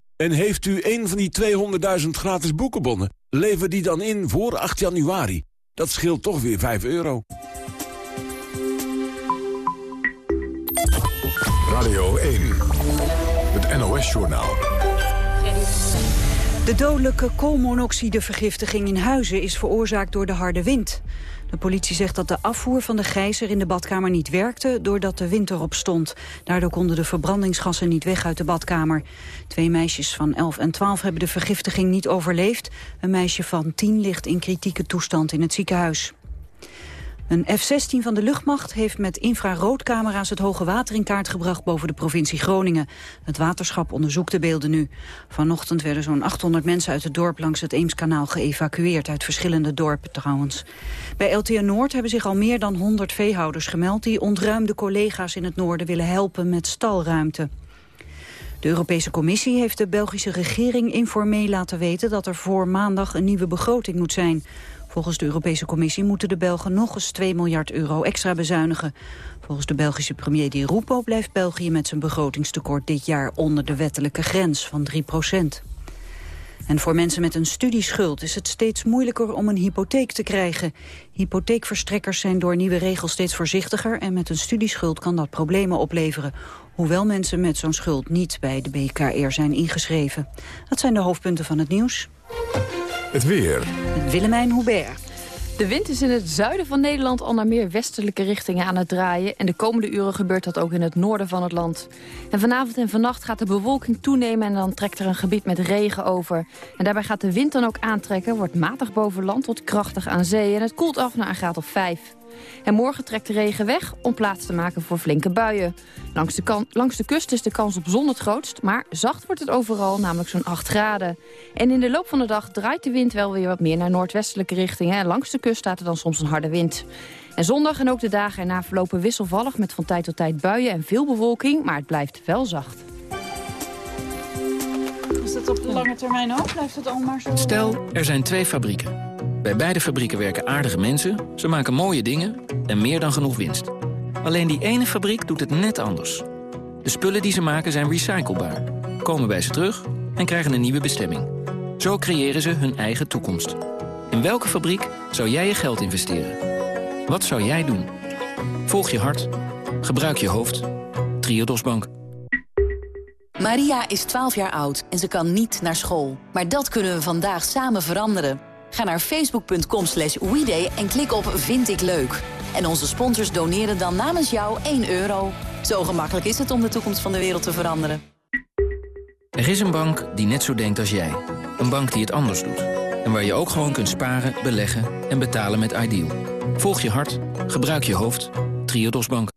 En heeft u een van die 200.000 gratis boekenbonnen? Lever die dan in voor 8 januari. Dat scheelt toch weer 5 euro. Radio 1, het NOS-journaal. De dodelijke koolmonoxidevergiftiging in Huizen is veroorzaakt door de harde wind. De politie zegt dat de afvoer van de gijzer in de badkamer niet werkte... doordat de wind erop stond. Daardoor konden de verbrandingsgassen niet weg uit de badkamer. Twee meisjes van 11 en 12 hebben de vergiftiging niet overleefd. Een meisje van 10 ligt in kritieke toestand in het ziekenhuis. Een F-16 van de luchtmacht heeft met infraroodcamera's het hoge water in kaart gebracht boven de provincie Groningen. Het waterschap onderzoekt de beelden nu. Vanochtend werden zo'n 800 mensen uit het dorp langs het Eemskanaal geëvacueerd, uit verschillende dorpen trouwens. Bij LTN Noord hebben zich al meer dan 100 veehouders gemeld die ontruimde collega's in het noorden willen helpen met stalruimte. De Europese Commissie heeft de Belgische regering informeel laten weten dat er voor maandag een nieuwe begroting moet zijn. Volgens de Europese Commissie moeten de Belgen nog eens 2 miljard euro extra bezuinigen. Volgens de Belgische premier Di Rupo blijft België met zijn begrotingstekort dit jaar onder de wettelijke grens van 3 procent. En voor mensen met een studieschuld is het steeds moeilijker om een hypotheek te krijgen. Hypotheekverstrekkers zijn door nieuwe regels steeds voorzichtiger... en met een studieschuld kan dat problemen opleveren. Hoewel mensen met zo'n schuld niet bij de BKR zijn ingeschreven. Dat zijn de hoofdpunten van het nieuws. Het weer. Willemijn Hubert. De wind is in het zuiden van Nederland al naar meer westelijke richtingen aan het draaien. En de komende uren gebeurt dat ook in het noorden van het land. En vanavond en vannacht gaat de bewolking toenemen en dan trekt er een gebied met regen over. En daarbij gaat de wind dan ook aantrekken, wordt matig boven land tot krachtig aan zee. En het koelt af naar een graad of 5. En morgen trekt de regen weg om plaats te maken voor flinke buien. Langs de, langs de kust is de kans op zon het grootst, maar zacht wordt het overal, namelijk zo'n 8 graden. En in de loop van de dag draait de wind wel weer wat meer naar noordwestelijke richtingen. En langs de kust staat er dan soms een harde wind. En zondag en ook de dagen erna verlopen wisselvallig met van tijd tot tijd buien en veel bewolking, maar het blijft wel zacht. Is dat op de lange termijn ook? Blijft het allemaal zo... Stel, er zijn twee fabrieken. Bij beide fabrieken werken aardige mensen, ze maken mooie dingen en meer dan genoeg winst. Alleen die ene fabriek doet het net anders. De spullen die ze maken zijn recyclebaar, komen bij ze terug en krijgen een nieuwe bestemming. Zo creëren ze hun eigen toekomst. In welke fabriek zou jij je geld investeren? Wat zou jij doen? Volg je hart. Gebruik je hoofd. Triodos Bank. Maria is 12 jaar oud en ze kan niet naar school. Maar dat kunnen we vandaag samen veranderen. Ga naar facebook.com slash en klik op Vind ik leuk. En onze sponsors doneren dan namens jou 1 euro. Zo gemakkelijk is het om de toekomst van de wereld te veranderen. Er is een bank die net zo denkt als jij. Een bank die het anders doet. En waar je ook gewoon kunt sparen, beleggen en betalen met Ideal. Volg je hart, gebruik je hoofd. Triodos Bank.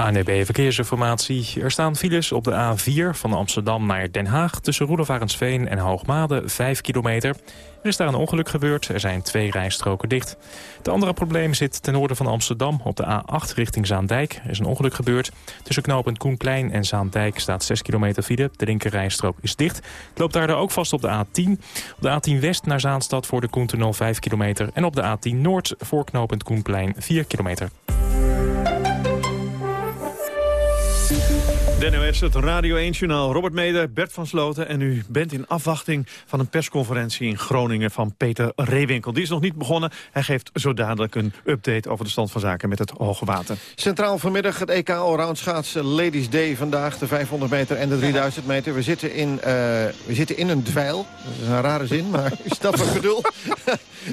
ANB Verkeersinformatie. Er staan files op de A4 van Amsterdam naar Den Haag... tussen Roelofarensveen en Hoogmade, 5 kilometer. Er is daar een ongeluk gebeurd. Er zijn twee rijstroken dicht. Het andere probleem zit ten noorden van Amsterdam... op de A8 richting Zaandijk. Er is een ongeluk gebeurd. Tussen knooppunt Koenplein en Zaandijk staat 6 kilometer file. De linker rijstrook is dicht. Het loopt daar ook vast op de A10. Op de A10 West naar Zaanstad voor de Koentunnel 5 kilometer. En op de A10 Noord voor knooppunt Koenplein 4 kilometer. De NOS, het Radio 1-journaal. Robert Meder, Bert van Sloten. En u bent in afwachting van een persconferentie in Groningen van Peter Reewinkel. Die is nog niet begonnen. Hij geeft zo dadelijk een update over de stand van zaken met het hoge water. Centraal vanmiddag het EK Allround schaatsen Ladies Day vandaag. De 500 meter en de 3000 meter. We zitten in, uh, we zitten in een dweil. Dat is een rare zin, maar <laughs> dat wat ik bedoel?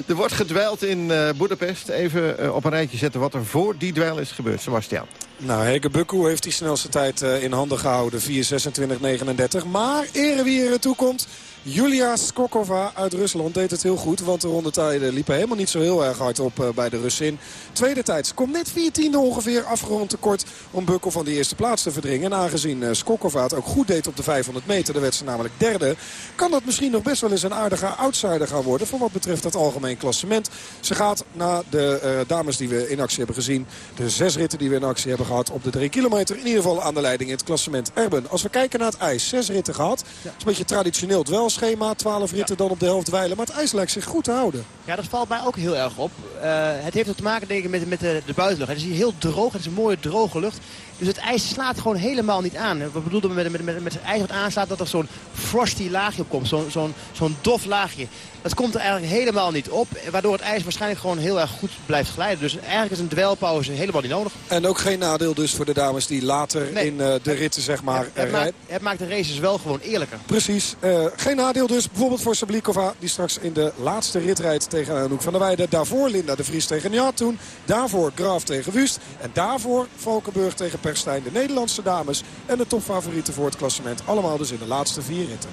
er wordt gedwijld in uh, Boedapest. Even uh, op een rijtje zetten wat er voor die dweil is gebeurd. Sebastian. Nou, Hege Bukku heeft die snelste tijd uh, in handen gehouden. 4.26.39. Maar ere wie er toe komt... Julia Skokova uit Rusland deed het heel goed. Want de rondetijden liepen helemaal niet zo heel erg hard op uh, bij de Russin. Tweede tijd. Ze komt net 14e ongeveer afgerond tekort om Bukkel van de eerste plaats te verdringen. En aangezien uh, Skokova het ook goed deed op de 500 meter, daar werd ze namelijk derde. Kan dat misschien nog best wel eens een aardige outsider gaan worden voor wat betreft het algemeen klassement. Ze gaat na de uh, dames die we in actie hebben gezien. De zes ritten die we in actie hebben gehad op de drie kilometer. In ieder geval aan de leiding in het klassement. Erben, als we kijken naar het ijs. Zes ritten gehad. Ja. is een beetje traditioneel het wel schema. 12 ritten dan op de helft wijlen. Maar het ijs lijkt zich goed te houden. Ja, dat valt mij ook heel erg op. Uh, het heeft ook te maken denk ik, met, met de, de buitenlucht. Het is hier heel droog. Het is een mooie droge lucht. Dus het ijs slaat gewoon helemaal niet aan. Wat bedoelde met, met, met, met het ijs wat aanslaat dat er zo'n frosty laagje op komt. Zo'n zo'n zo'n dof laagje. Dat komt er eigenlijk helemaal niet op. Waardoor het ijs waarschijnlijk gewoon heel erg goed blijft glijden. Dus eigenlijk is een dwelpauze helemaal niet nodig. En ook geen nadeel dus voor de dames die later nee. in uh, de ritten zeg maar het, het, maakt, het, maakt, de races wel gewoon eerlijker. Precies. Uh, geen nadeel dus bijvoorbeeld voor Sablikova. Die straks in de laatste rit rijdt tegen Anouk van der Weijden. Daarvoor Linda de Vries tegen Njat toen. Daarvoor Graaf tegen Wust. En daarvoor Valkenburg tegen Perstijn. De Nederlandse dames en de topfavorieten voor het klassement. Allemaal dus in de laatste vier ritten.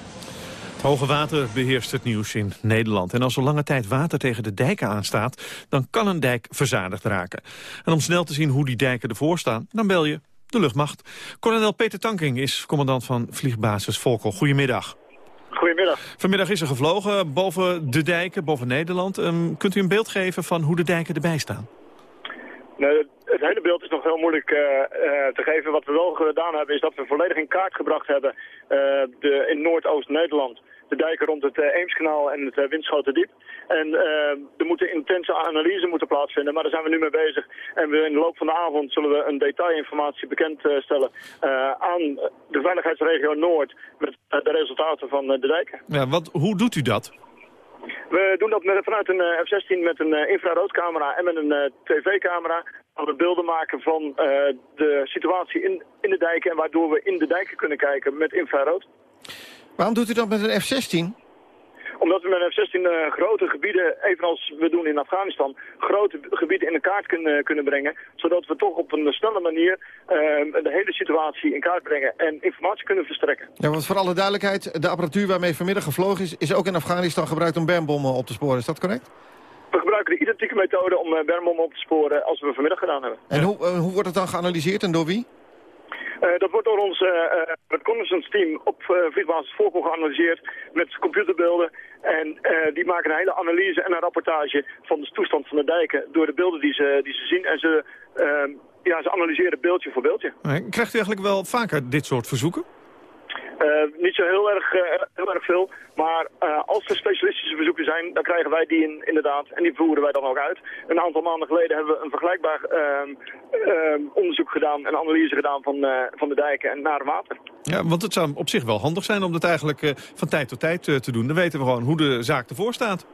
Het hoge water beheerst het nieuws in Nederland. En als er lange tijd water tegen de dijken aanstaat... dan kan een dijk verzadigd raken. En om snel te zien hoe die dijken ervoor staan... dan bel je de luchtmacht. Kolonel Peter Tanking is commandant van vliegbasis Volkel. Goedemiddag. Goedemiddag. Vanmiddag is er gevlogen boven de dijken, boven Nederland. Um, kunt u een beeld geven van hoe de dijken erbij staan? Nee, het hele beeld is nog heel moeilijk uh, uh, te geven. Wat we wel gedaan hebben is dat we volledig in kaart gebracht hebben uh, de, in Noordoost-Nederland. De dijken rond het Eemskanaal en het Winschotendiep. En er moeten intense analyse moeten plaatsvinden, maar daar zijn we nu mee bezig. En we in de loop van de avond zullen we een detailinformatie bekendstellen aan de veiligheidsregio Noord met de resultaten van de dijken. Ja, wat, hoe doet u dat? We doen dat met, vanuit een uh, F-16 met een uh, infraroodcamera en met een uh, tv-camera. We beelden maken van de situatie in, in de dijken en waardoor we in de dijken kunnen kijken met infrarood. Waarom doet u dat met een F-16? Omdat we met een F-16 grote gebieden, evenals we doen in Afghanistan, grote gebieden in de kaart kunnen, kunnen brengen. Zodat we toch op een snelle manier de hele situatie in kaart brengen en informatie kunnen verstrekken. Ja, want voor alle duidelijkheid, de apparatuur waarmee vanmiddag gevlogen is, is ook in Afghanistan gebruikt om bermbommen op te sporen. Is dat correct? We gebruiken de identieke methode om bermbommen op te sporen als we vanmiddag gedaan hebben. En hoe, hoe wordt het dan geanalyseerd en door wie? Uh, dat wordt door ons uh, reconnaissance team op vliegbasis Volkel geanalyseerd met computerbeelden. En die maken een hele analyse en een rapportage van de toestand van de dijken door de beelden die ze, die ze zien. En ze, ja, ze analyseren beeldje voor beeldje. Krijgt u eigenlijk wel vaker dit soort verzoeken? Uh, niet zo heel erg, uh, heel erg veel, maar uh, als er specialistische verzoeken zijn, dan krijgen wij die in, inderdaad en die voeren wij dan ook uit. Een aantal maanden geleden hebben we een vergelijkbaar ehm, ehm, onderzoek gedaan en analyse gedaan van, van de dijken en naar water. Ja, want het zou op zich wel handig zijn om dat eigenlijk van tijd tot tijd te doen. Dan weten we gewoon hoe de zaak ervoor staat.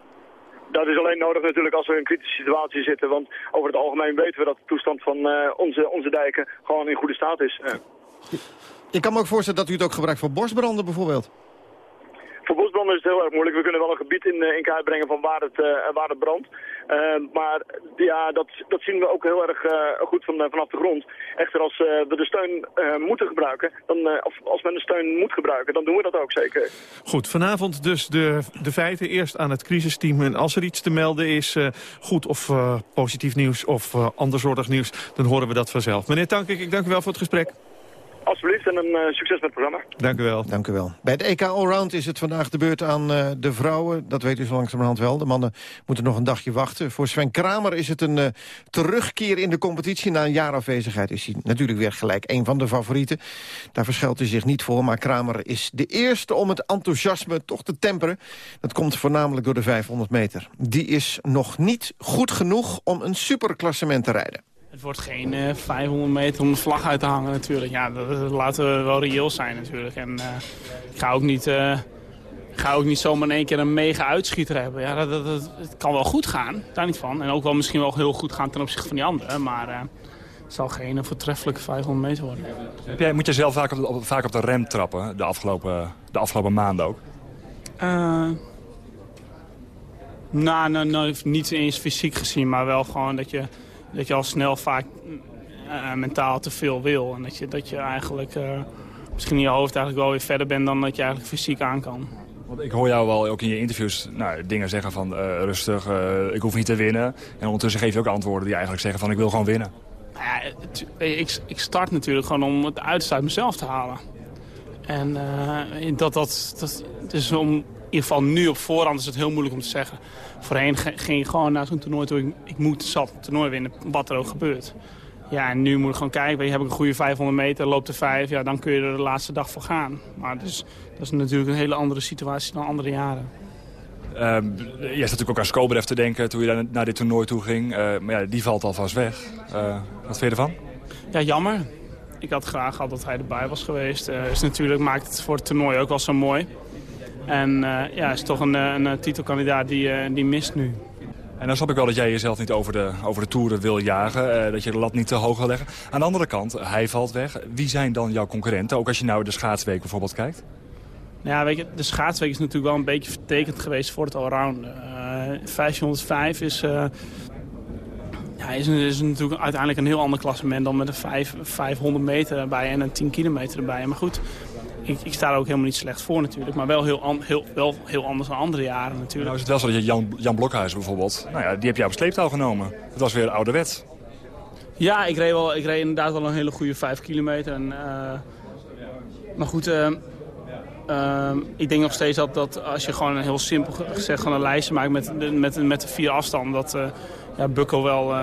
Dat is alleen nodig natuurlijk als we in een kritische situatie zitten, want over het algemeen weten we dat de toestand van onze, onze dijken gewoon in goede staat is. Ik kan me ook voorstellen dat u het ook gebruikt voor borstbranden bijvoorbeeld. Voor bosbranden is het heel erg moeilijk. We kunnen wel een gebied in, in kaart brengen van waar het, uh, waar het brandt. Uh, maar ja, dat, dat zien we ook heel erg uh, goed van, vanaf de grond. Echter, als we de steun moeten gebruiken, dan, of als men de steun moet gebruiken, dan doen we dat ook zeker. Goed, vanavond dus de, de feiten eerst aan het crisisteam. En als er iets te melden is, goed of positief nieuws of andersoortig nieuws, dan horen we dat vanzelf. Meneer Tankik, ik dank u wel voor het gesprek. Alsjeblieft en een uh, succes met het programma. Dank u wel. Dank u wel. Bij het EK Allround is het vandaag de beurt aan uh, de vrouwen. Dat weet u zo langzamerhand wel. De mannen moeten nog een dagje wachten. Voor Sven Kramer is het een uh, terugkeer in de competitie. Na een jaar afwezigheid is hij natuurlijk weer gelijk een van de favorieten. Daar verschilt hij zich niet voor. Maar Kramer is de eerste om het enthousiasme toch te temperen. Dat komt voornamelijk door de 500 meter. Die is nog niet goed genoeg om een superklassement te rijden. Het wordt geen uh, 500 meter om de vlag uit te hangen natuurlijk. Ja, dat, dat laten we wel reëel zijn natuurlijk. En uh, ik ga ook niet, uh, ga ook niet zomaar in één keer een mega uitschieter hebben. Ja, dat, dat, dat, het kan wel goed gaan, daar niet van. En ook wel misschien wel heel goed gaan ten opzichte van die anderen. Maar het zal geen voortreffelijke 500 meter worden. Heb jij, moet je zelf vaak op, vaak op de rem trappen, de afgelopen, de afgelopen maanden ook? nou, nou, nou, niet eens fysiek gezien, maar wel gewoon dat je dat je al snel vaak eh, mentaal te veel wil. En dat je, dat je eigenlijk misschien in je hoofd eigenlijk wel weer verder bent dan dat je eigenlijk fysiek aan kan. Want ik hoor jou wel ook in je interviews nou, dingen zeggen van rustig, ik hoef niet te winnen. En ondertussen geef je ook antwoorden die eigenlijk zeggen van ik wil gewoon winnen. Ja, ik, ik start natuurlijk gewoon om het uiterste uit mezelf te halen. En dat, dat, dat, dus om ieder geval nu op voorhand is het heel moeilijk om te zeggen. Voorheen ging je gewoon naar zo'n toernooi toe. Ik, ik moet zat toernooi winnen, wat er ook gebeurt. Ja, en nu moet ik gewoon kijken. Heb ik een goede 500 meter, loopt de 5, ja, dan kun je er de laatste dag voor gaan. Maar dus, dat is natuurlijk een hele andere situatie dan andere jaren. Uh, jij zat natuurlijk ook aan Skobrev te denken toen je naar dit toernooi toe ging. Uh, maar ja, die valt alvast weg. Uh, wat vind je ervan? Ja, jammer. Ik had graag gehad dat hij erbij was geweest. Dus natuurlijk maakt het voor het toernooi ook wel zo mooi. En uh, ja, is toch een, eh, een, titelkandidaat die, uh, die mist nu. En dan snap ik wel dat jij jezelf niet over de, over de toeren wil jagen. Uh, dat je de lat niet te hoog wil leggen. Aan de andere kant, hij valt weg. Wie zijn dan jouw concurrenten? Ook als je nou de schaatsweek bijvoorbeeld kijkt. Ja, weet je, de schaatsweek is natuurlijk wel een beetje vertekend geweest voor het allround. 505 is, ja, is, is, natuurlijk uiteindelijk een heel ander klassement dan met een 5, 500 meter erbij en een 10 kilometer erbij. Maar goed, ik, ik, sta er ook helemaal niet slecht voor natuurlijk. Maar wel heel, heel, wel heel anders dan andere jaren natuurlijk. Nou is het wel zo dat je Jan, Jan Blokhuis bijvoorbeeld... Nou ja, die heb je op sleeptouw genomen. Het was weer ouderwet. Ja, ik reed, wel, ik reed inderdaad wel een hele goede 5 kilometer. En, uh, maar goed, uh, uh, ik denk nog steeds dat, dat als je gewoon een heel simpel gezegd gewoon een lijstje maakt met, met, met de vier afstanden... dat ja, Bukko wel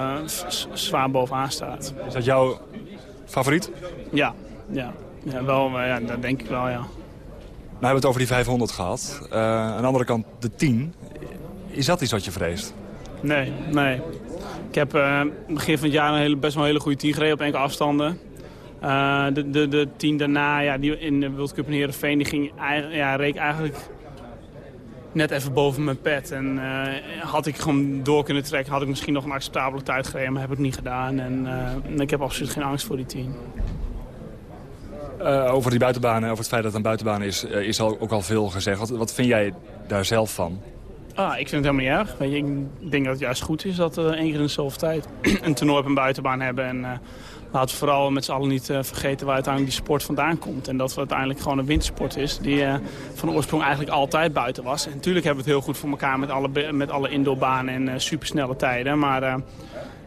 zwaar bovenaan staat. Is dat jouw favoriet? Ja, ja. Ja, wel, ja, dat denk ik wel, ja. Nou hebben we het over die 500 gehad. Uh, aan de andere kant de 10. Is dat iets wat je vreest? Nee, nee. Ik heb uh, begin van het jaar een hele, best wel een hele goede 10 gereden op enkele afstanden. Uh, de, de, de 10 daarna, ja, die in de World Cup in Heerenveen, die ging, ja, reek eigenlijk net even boven mijn pet. En uh, had ik gewoon door kunnen trekken, had ik misschien nog een acceptabele tijd gereden, maar heb ik niet gedaan. En ik heb absoluut geen angst voor die 10. Uh, over die buitenbanen, over het feit dat het een buitenbaan is, uh, is al, ook al veel gezegd. Wat, wat, vind jij daar zelf van? Ah, ik vind het helemaal niet erg. Weet je, ik denk dat het juist goed is dat we één keer in de zoveel tijd <clears throat> een toernooi op een buitenbaan hebben. En laten we vooral met z'n allen niet vergeten waar uiteindelijk die sport vandaan komt. En dat het uiteindelijk gewoon een wintersport is die van oorsprong eigenlijk altijd buiten was. En natuurlijk hebben we het heel goed voor elkaar met alle, met alle indoorbanen en supersnelle tijden. Maar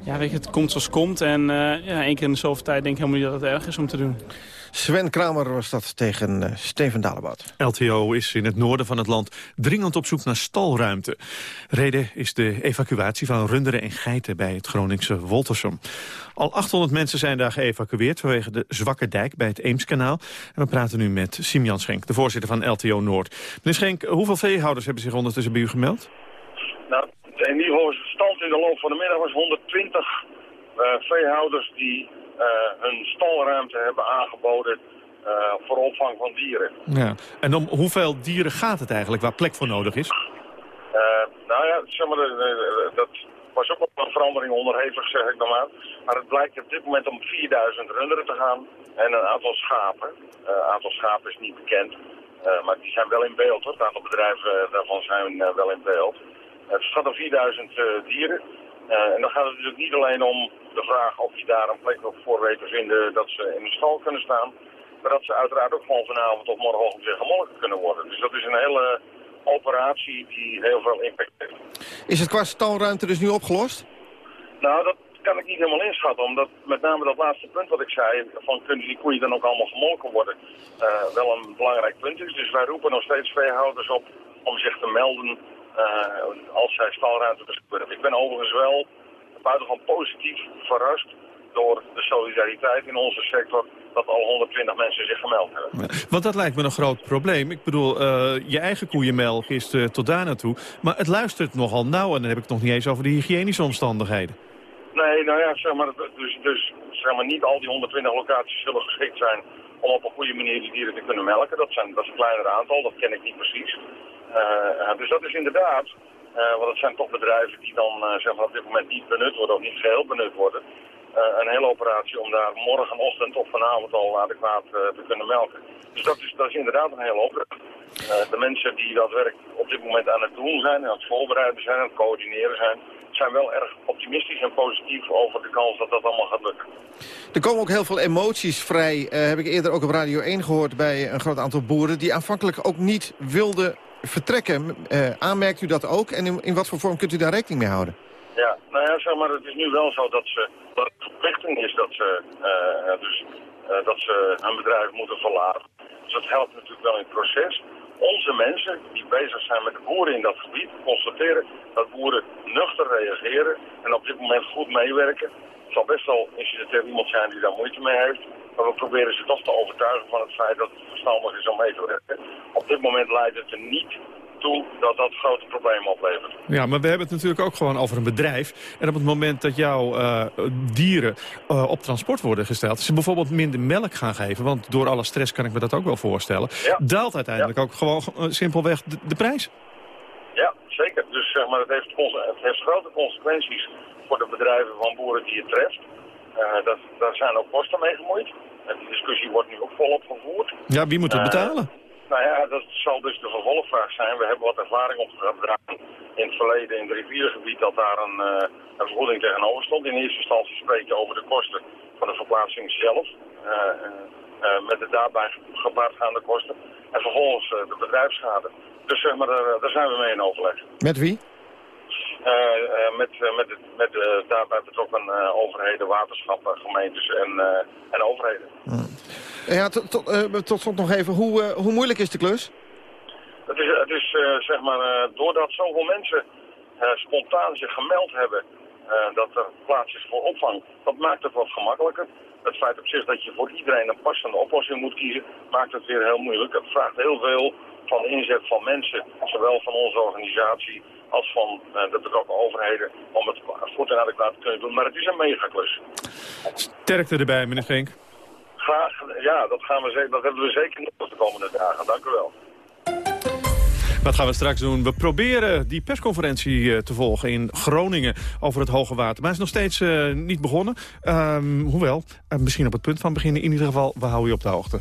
ja, weet je, het komt zoals het komt. En ja, één keer in de zoveel tijd denk ik helemaal niet dat het erg is om te doen. Sven Kramer was dat tegen uh, Steven Dalebout. LTO is in het noorden van het land dringend op zoek naar stalruimte. Reden is de evacuatie van runderen en geiten bij het Groningse Woltersum. Al 800 mensen zijn daar geëvacueerd vanwege de zwakke dijk bij het Eemskanaal. En we praten nu met Simian Schenk, de voorzitter van LTO Noord. Meneer Schenk, hoeveel veehouders hebben zich ondertussen bij u gemeld? Nou, in ieder geval stand in de loop van de middag was 120 uh, veehouders die eh, hun stalruimte hebben aangeboden eh, voor opvang van dieren. Ja. En om hoeveel dieren gaat het eigenlijk waar plek voor nodig is? Eh, nou ja, zeg maar, dat was ook wel een verandering onderhevig, zeg ik dan maar. Maar het blijkt op dit moment om 4000 runderen te gaan en een aantal schapen. Een aantal schapen is niet bekend, maar die zijn wel in beeld. Hoor. Het aantal bedrijven daarvan zijn wel in beeld. het gaat om 4000 dieren. En dan gaat het natuurlijk niet alleen om de vraag of je daar een plek voor weet te vinden dat ze in de stal kunnen staan. Maar dat ze uiteraard ook gewoon vanavond of morgenochtend weer gemolken kunnen worden. Dus dat is een hele operatie die heel veel impact heeft. Is het qua stalruimte dus nu opgelost? Nou, dat kan ik niet helemaal inschatten. Omdat met name dat laatste punt wat ik zei, van kunnen die koeien dan ook allemaal gemolken worden, uh, wel een belangrijk punt is. Dus wij roepen nog steeds veehouders op om zich te melden als zij stalruimte bespeuren. Ik ben overigens wel buitengewoon positief verrast door de solidariteit in onze sector dat al 120 mensen zich gemeld hebben. Want dat lijkt me een groot probleem. Ik bedoel, uh, je eigen koeienmelk is uh, tot daar naartoe. Maar het luistert nogal nauw en dan heb ik het nog niet eens over de hygiënische omstandigheden. Nee, nou ja, zeg maar, dus, dus zeg maar, niet al die 120 locaties zullen geschikt zijn om op een goede manier die dieren te kunnen melken. Dat, zijn, dat is een kleiner aantal, dat ken ik niet precies. Uh, dus dat is inderdaad uh, want het zijn toch bedrijven die dan zeg maar op dit moment niet benut worden of niet geheel benut worden. Een hele operatie om daar morgenochtend of vanavond al adequaat te kunnen melken. Dus dat is, dat is inderdaad een hele opdracht. de mensen die dat werk op dit moment aan het doen zijn, aan het voorbereiden zijn, aan het coördineren zijn, zijn wel erg optimistisch en positief over de kans dat dat allemaal gaat lukken. Er komen ook heel veel emoties vrij, eh, heb ik eerder ook op Radio 1 gehoord... bij een groot aantal boeren die aanvankelijk ook niet wilden vertrekken. Uh, aanmerkt u dat ook en in, in, wat voor vorm kunt u daar rekening mee houden? Ja, nou ja, zeg maar, het is nu wel zo dat, ze, dat verplichting is dat ze, uh, dus, dat ze hun bedrijf moeten verlaten. Dus dat helpt natuurlijk wel in het proces onze mensen die bezig zijn met de boeren in dat gebied constateren dat boeren nuchter reageren en op dit moment goed meewerken. Het zal best wel incidenteel iemand zijn die daar moeite mee heeft. Maar we proberen ze toch te overtuigen van het feit dat het verstandig is om mee te werken. Op dit moment leidt het er niet toe dat dat grote problemen oplevert. Ja, maar we hebben het natuurlijk ook gewoon over een bedrijf. En op het moment dat jouw uh, dieren uh, op transport worden gesteld... ze bijvoorbeeld minder melk gaan geven... want door alle stress kan ik me dat ook wel voorstellen... Ja. daalt uiteindelijk ja. ook gewoon uh, simpelweg de, de, prijs. Ja, zeker. Dus zeg maar, het heeft, het heeft grote consequenties voor de bedrijven van boeren die het treft. Dat, daar zijn ook kosten mee gemoeid. En die discussie wordt nu ook volop gevoerd. Ja, wie moet het betalen? Nou ja, dat zal dus de vervolgvraag zijn. We hebben wat ervaring opgedragen in het verleden in het rivierengebied dat daar een, uh, een vergoeding tegenover stond. In eerste instantie spreken over de kosten van de verplaatsing zelf. Uh, uh, met de daarbij gepaardgaande kosten. En vervolgens de bedrijfsschade. Dus zeg maar, daar, daar, zijn we mee in overleg. Met wie? Met, met, de, met de daarbij betrokken overheden, waterschappen, gemeentes en, en overheden. Ja, tot, tot, tot slot nog even. Hoe, hoe moeilijk is de klus? Het is, het is zeg maar, doordat zoveel mensen spontaan zich gemeld hebben dat er plaats is voor opvang, dat maakt het wat gemakkelijker. Het feit op zich dat je voor iedereen een passende oplossing moet kiezen, maakt het weer heel moeilijk. Het vraagt heel veel van inzet van mensen, zowel van onze organisatie als van de betrokken overheden, om het goed en adequaat te kunnen doen. Maar het is een megaklus. Sterkte erbij, meneer Genk. Graag, ja, dat, gaan we, dat hebben we zeker nog de komende dagen. Dank u wel. Wat gaan we straks doen? We proberen die persconferentie eh, te volgen in Groningen over het hoge water. Maar hij is nog steeds uh, niet begonnen. Um, hoewel, uh, misschien op het punt van beginnen. In ieder geval, we houden je op de hoogte.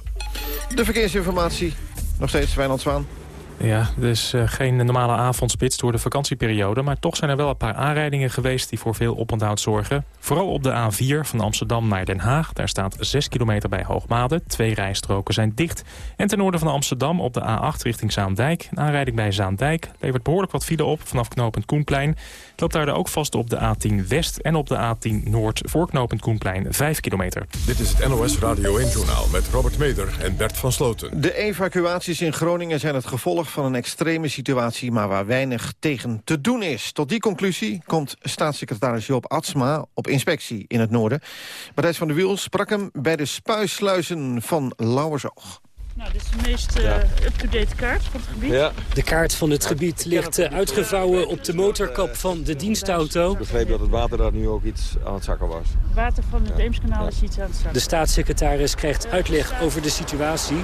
De verkeersinformatie. Nog steeds Wijnand Zwaan. Ja, dus uh, geen normale avondspits door de vakantieperiode... maar toch zijn er wel een paar aanrijdingen geweest die voor veel oponthoud zorgen. Vooral op de A4 van Amsterdam naar Den Haag. Daar staat 6 kilometer bij Hoogmade. Twee rijstroken zijn dicht. En ten noorden van Amsterdam op de A8 richting Zaandijk. Een aanrijding bij Zaandijk levert behoorlijk wat file op vanaf knooppunt Koenplein. Het loopt daar ook vast op de A10 West en op de A10 Noord voor knooppunt Koenplein 5 kilometer. Dit is het NOS Radio 1-journaal met Robert Meder en Bert van Sloten. De evacuaties in Groningen zijn het gevolg van een extreme situatie... maar waar weinig tegen te doen is. Tot die conclusie komt staatssecretaris Joop Atsma op inspectie in het noorden. Matthijs van der Wiel sprak hem bij de spuisluizen van Lauwersoog. Nou, dit is de meest uh, up-to-date kaart van het gebied. Ja. De kaart van het gebied ligt uh, uitgevouwen op de motorkap van de dienstauto. Ik begreep dat het water daar nu ook iets aan het zakken was. Het water van het Eemskanaal is iets aan het zakken. De staatssecretaris krijgt uitleg over de situatie.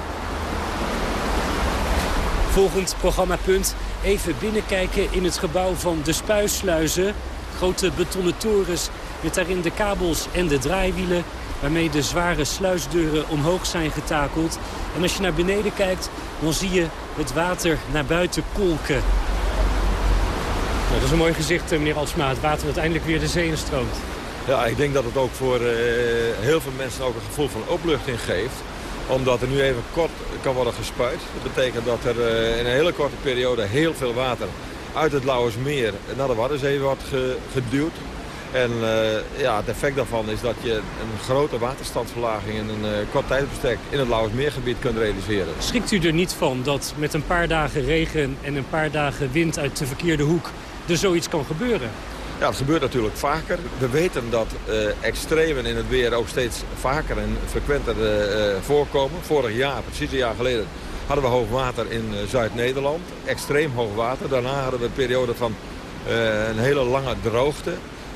Volgend programmapunt even binnenkijken in het gebouw van de spuisluizen. Grote betonnen torens met daarin de kabels en de draaiwielen... waarmee de zware sluisdeuren omhoog zijn getakeld. En als je naar beneden kijkt, dan zie je het water naar buiten kolken. Nou, dat is een mooi gezicht, eh, meneer Altsma. Het water dat eindelijk weer de zee stroomt. Ja, ik denk dat het ook voor uh, heel veel mensen ook een gevoel van opluchting geeft omdat er nu even kort kan worden gespuit. Dat betekent dat er uh, in een hele korte periode heel veel water uit het Lauwersmeer naar de Waddenzee wordt geduwd. En uh, ja, het effect daarvan is dat je een grote waterstandsverlaging in een uh, kort tijdsbestek in het Lauwersmeergebied kunt realiseren. Schrikt u er niet van dat met een paar dagen regen en een paar dagen wind uit de verkeerde hoek er zoiets kan gebeuren? Ja, het gebeurt natuurlijk vaker. We weten dat uh, extremen in het weer ook steeds vaker en frequenter uh, voorkomen. Vorig jaar, precies een jaar geleden, hadden we hoog water in Zuid-Nederland. Extreem hoog water. Daarna hadden we een periode van een hele lange droogte.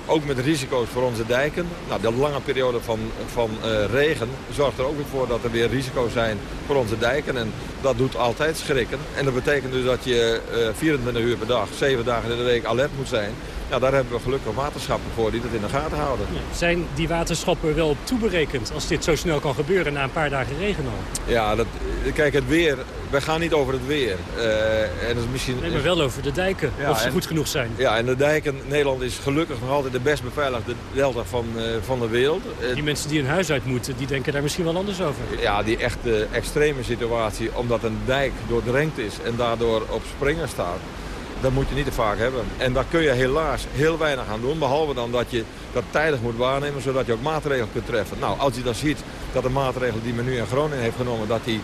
Ook met risico's voor onze dijken. Nou, de lange periode van, van regen zorgt er ook voor dat er weer risico's zijn voor onze dijken. En dat doet altijd schrikken. En dat betekent dus dat je uh, 24 uur per dag, 7 dagen in de week alert moet zijn Ja, daar hebben we gelukkig waterschappen voor die dat in de gaten houden. Zijn die waterschappen er wel op toeberekend als dit zo snel kan gebeuren na een paar dagen regen al? Ja, dat, kijk, het weer, we gaan niet over het weer. Uh, en dat is misschien... Nee, maar wel over de dijken, of ze goed genoeg zijn. Ja, en de dijken, Nederland is gelukkig nog altijd de best beveiligde delta van, uh, van de wereld. Die mensen die een huis uit moeten, die denken daar misschien wel anders over. Ja, die echt extreme situatie, omdat een dijk doordrenkt is en daardoor op springen staat dat moet je niet te vaak hebben. En daar kun je helaas heel weinig aan doen. Behalve dan dat je dat tijdig moet waarnemen, zodat je ook maatregelen kunt treffen. Nou, als je dan ziet dat de maatregelen die men nu in Groningen heeft genomen... dat die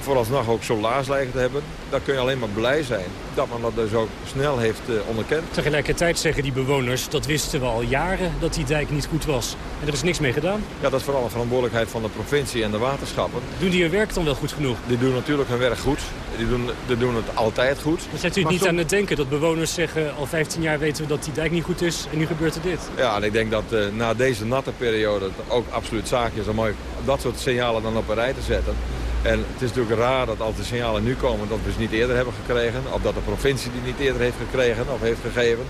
vooralsnog ook zo laag lijken te hebben... dan kun je alleen maar blij zijn dat men dat dus ook snel heeft uh, onderkend. Tegelijkertijd zeggen die bewoners, dat wisten we al jaren... dat die dijk niet goed was. En er is niks mee gedaan. Ja, dat is vooral een verantwoordelijkheid van de provincie en de waterschappen. Doen die hun werk dan wel goed genoeg? Die doen natuurlijk hun werk goed. Die doen, die doen het altijd goed. Maar zet u het niet aan het denken dat bewoners zeggen... al 15 jaar weten we dat die dijk niet goed is en nu gebeurt er dit? Ja, en ik denk dat uh, na deze natte periode het ook absoluut zaak is... om dat soort signalen dan op een rij te zetten. En het is natuurlijk raar dat als de signalen nu komen dat we ze niet eerder hebben gekregen. Of dat de provincie die niet eerder heeft gekregen of heeft gegeven.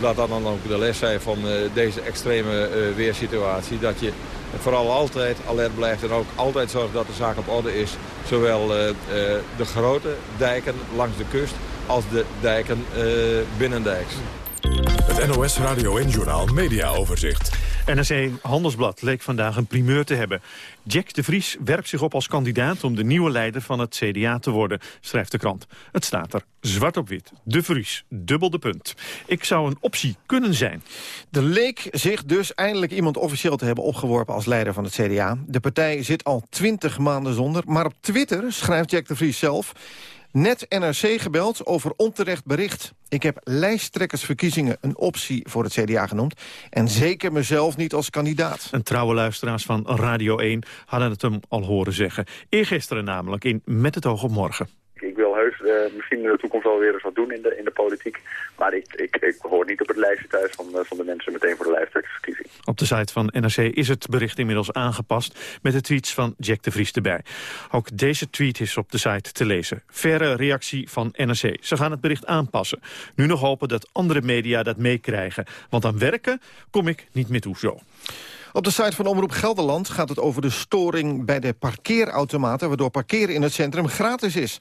Laat dat dan ook de les zijn van uh, deze extreme uh, weersituatie. Dat je vooral altijd alert blijft en ook altijd zorgt dat de zaak op orde is. Zowel uh, de grote dijken langs de kust als de dijken binnendijks. Het NOS Radio en Journal Media Overzicht. NRC Handelsblad leek vandaag een primeur te hebben. Jack de Vries werpt zich op als kandidaat om de nieuwe leider van het CDA te worden, schrijft de krant. Het staat er zwart op wit. De Vries, dubbel de punt. Ik zou een optie kunnen zijn. Er leek zich dus eindelijk iemand officieel te hebben opgeworpen als leider van het CDA. De partij zit al twintig maanden zonder, maar op Twitter schrijft Jack de Vries zelf... Net NRC gebeld over onterecht bericht. Ik heb lijsttrekkersverkiezingen een optie voor het CDA genoemd... en zeker mezelf niet als kandidaat. Een trouwe luisteraars van Radio 1 hadden het hem al horen zeggen. Eergisteren namelijk in Met het oog op morgen. Ik wil heus uh, misschien in de toekomst wel weer eens wat doen in de, in de politiek. Maar ik, ik, ik hoor niet op het lijstje thuis van, uh, van de mensen meteen voor de lijsttrekkersverkiezing. Op de site van NRC is het bericht inmiddels aangepast met de tweets van Jack de Vries erbij. Ook deze tweet is op de site te lezen. Verre reactie van NRC. Ze gaan het bericht aanpassen. Nu nog hopen dat andere media dat meekrijgen. Want aan werken kom ik niet meer toe zo. Op de site van Omroep Gelderland gaat het over de storing bij de parkeerautomaten... waardoor parkeren in het centrum gratis is.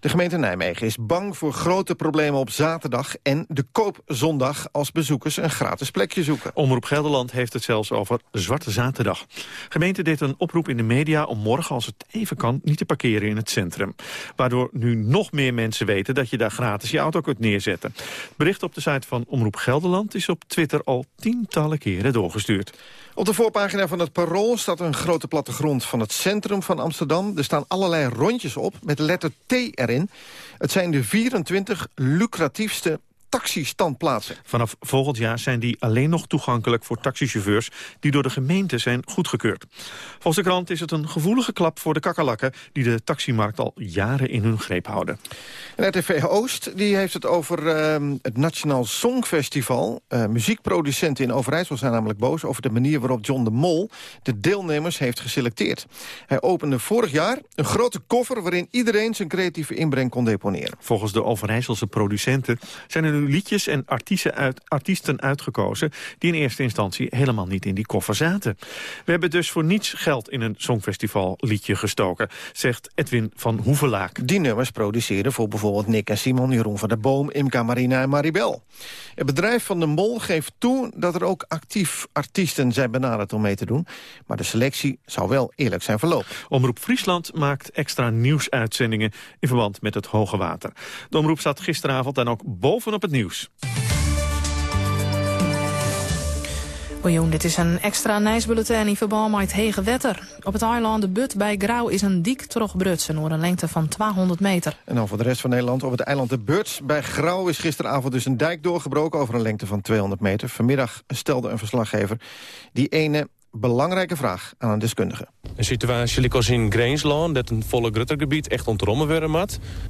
De gemeente Nijmegen is bang voor grote problemen op zaterdag... en de koopzondag als bezoekers een gratis plekje zoeken. Omroep Gelderland heeft het zelfs over Zwarte Zaterdag. Gemeente deed een oproep in de media om morgen, als het even kan... niet te parkeren in het centrum. Waardoor nu nog meer mensen weten dat je daar gratis je auto kunt neerzetten. Bericht op de site van Omroep Gelderland is op Twitter al tientallen keren doorgestuurd. Op de voorpagina van het Parool staat een grote plattegrond van het centrum van Amsterdam. Er staan allerlei rondjes op met de letter T erin. Het zijn de 24 lucratiefste taxistandplaatsen. Vanaf volgend jaar zijn die alleen nog toegankelijk voor taxichauffeurs... die door de gemeente zijn goedgekeurd. Volgens de krant is het een gevoelige klap voor de kakkerlakken... die de taximarkt al jaren in hun greep houden. En RTV Oost die heeft het over uh, het Nationaal Songfestival. Uh, muziekproducenten in Overijssel zijn namelijk boos... over de manier waarop John de Mol de deelnemers heeft geselecteerd. Hij opende vorig jaar een grote koffer... waarin iedereen zijn creatieve inbreng kon deponeren. Volgens de Overijsselse producenten zijn er liedjes en artiesten, uit, artiesten uitgekozen... die in eerste instantie helemaal niet in die koffer zaten. We hebben dus voor niets geld in een Songfestival liedje gestoken... zegt Edwin van Hoevelaak. Die nummers produceerden voor bijvoorbeeld Nick en Simon... Jeroen van der Boom, Imka Marina en Maribel. Het bedrijf van de Mol geeft toe dat er ook actief artiesten zijn benaderd om mee te doen. Maar de selectie zou wel eerlijk zijn verlopen. Omroep Friesland maakt extra nieuwsuitzendingen in verband met het hoge water. De omroep staat gisteravond dan ook bovenop het nieuws. Miljoen, dit is een extra nieuwsbulletin in verband met hege wetter. Op het eiland de But bij Grauw is een dik trogbrutsen door een lengte van 200 meter. En dan voor de rest van Nederland op het eiland de But bij Grauw is gisteravond dus een dijk doorgebroken over een lengte van 200 meter. Vanmiddag stelde een verslaggever die ene belangrijke vraag aan een deskundige. Een situatie als in Greensland, dat een volle gruttergebied echt ontrommen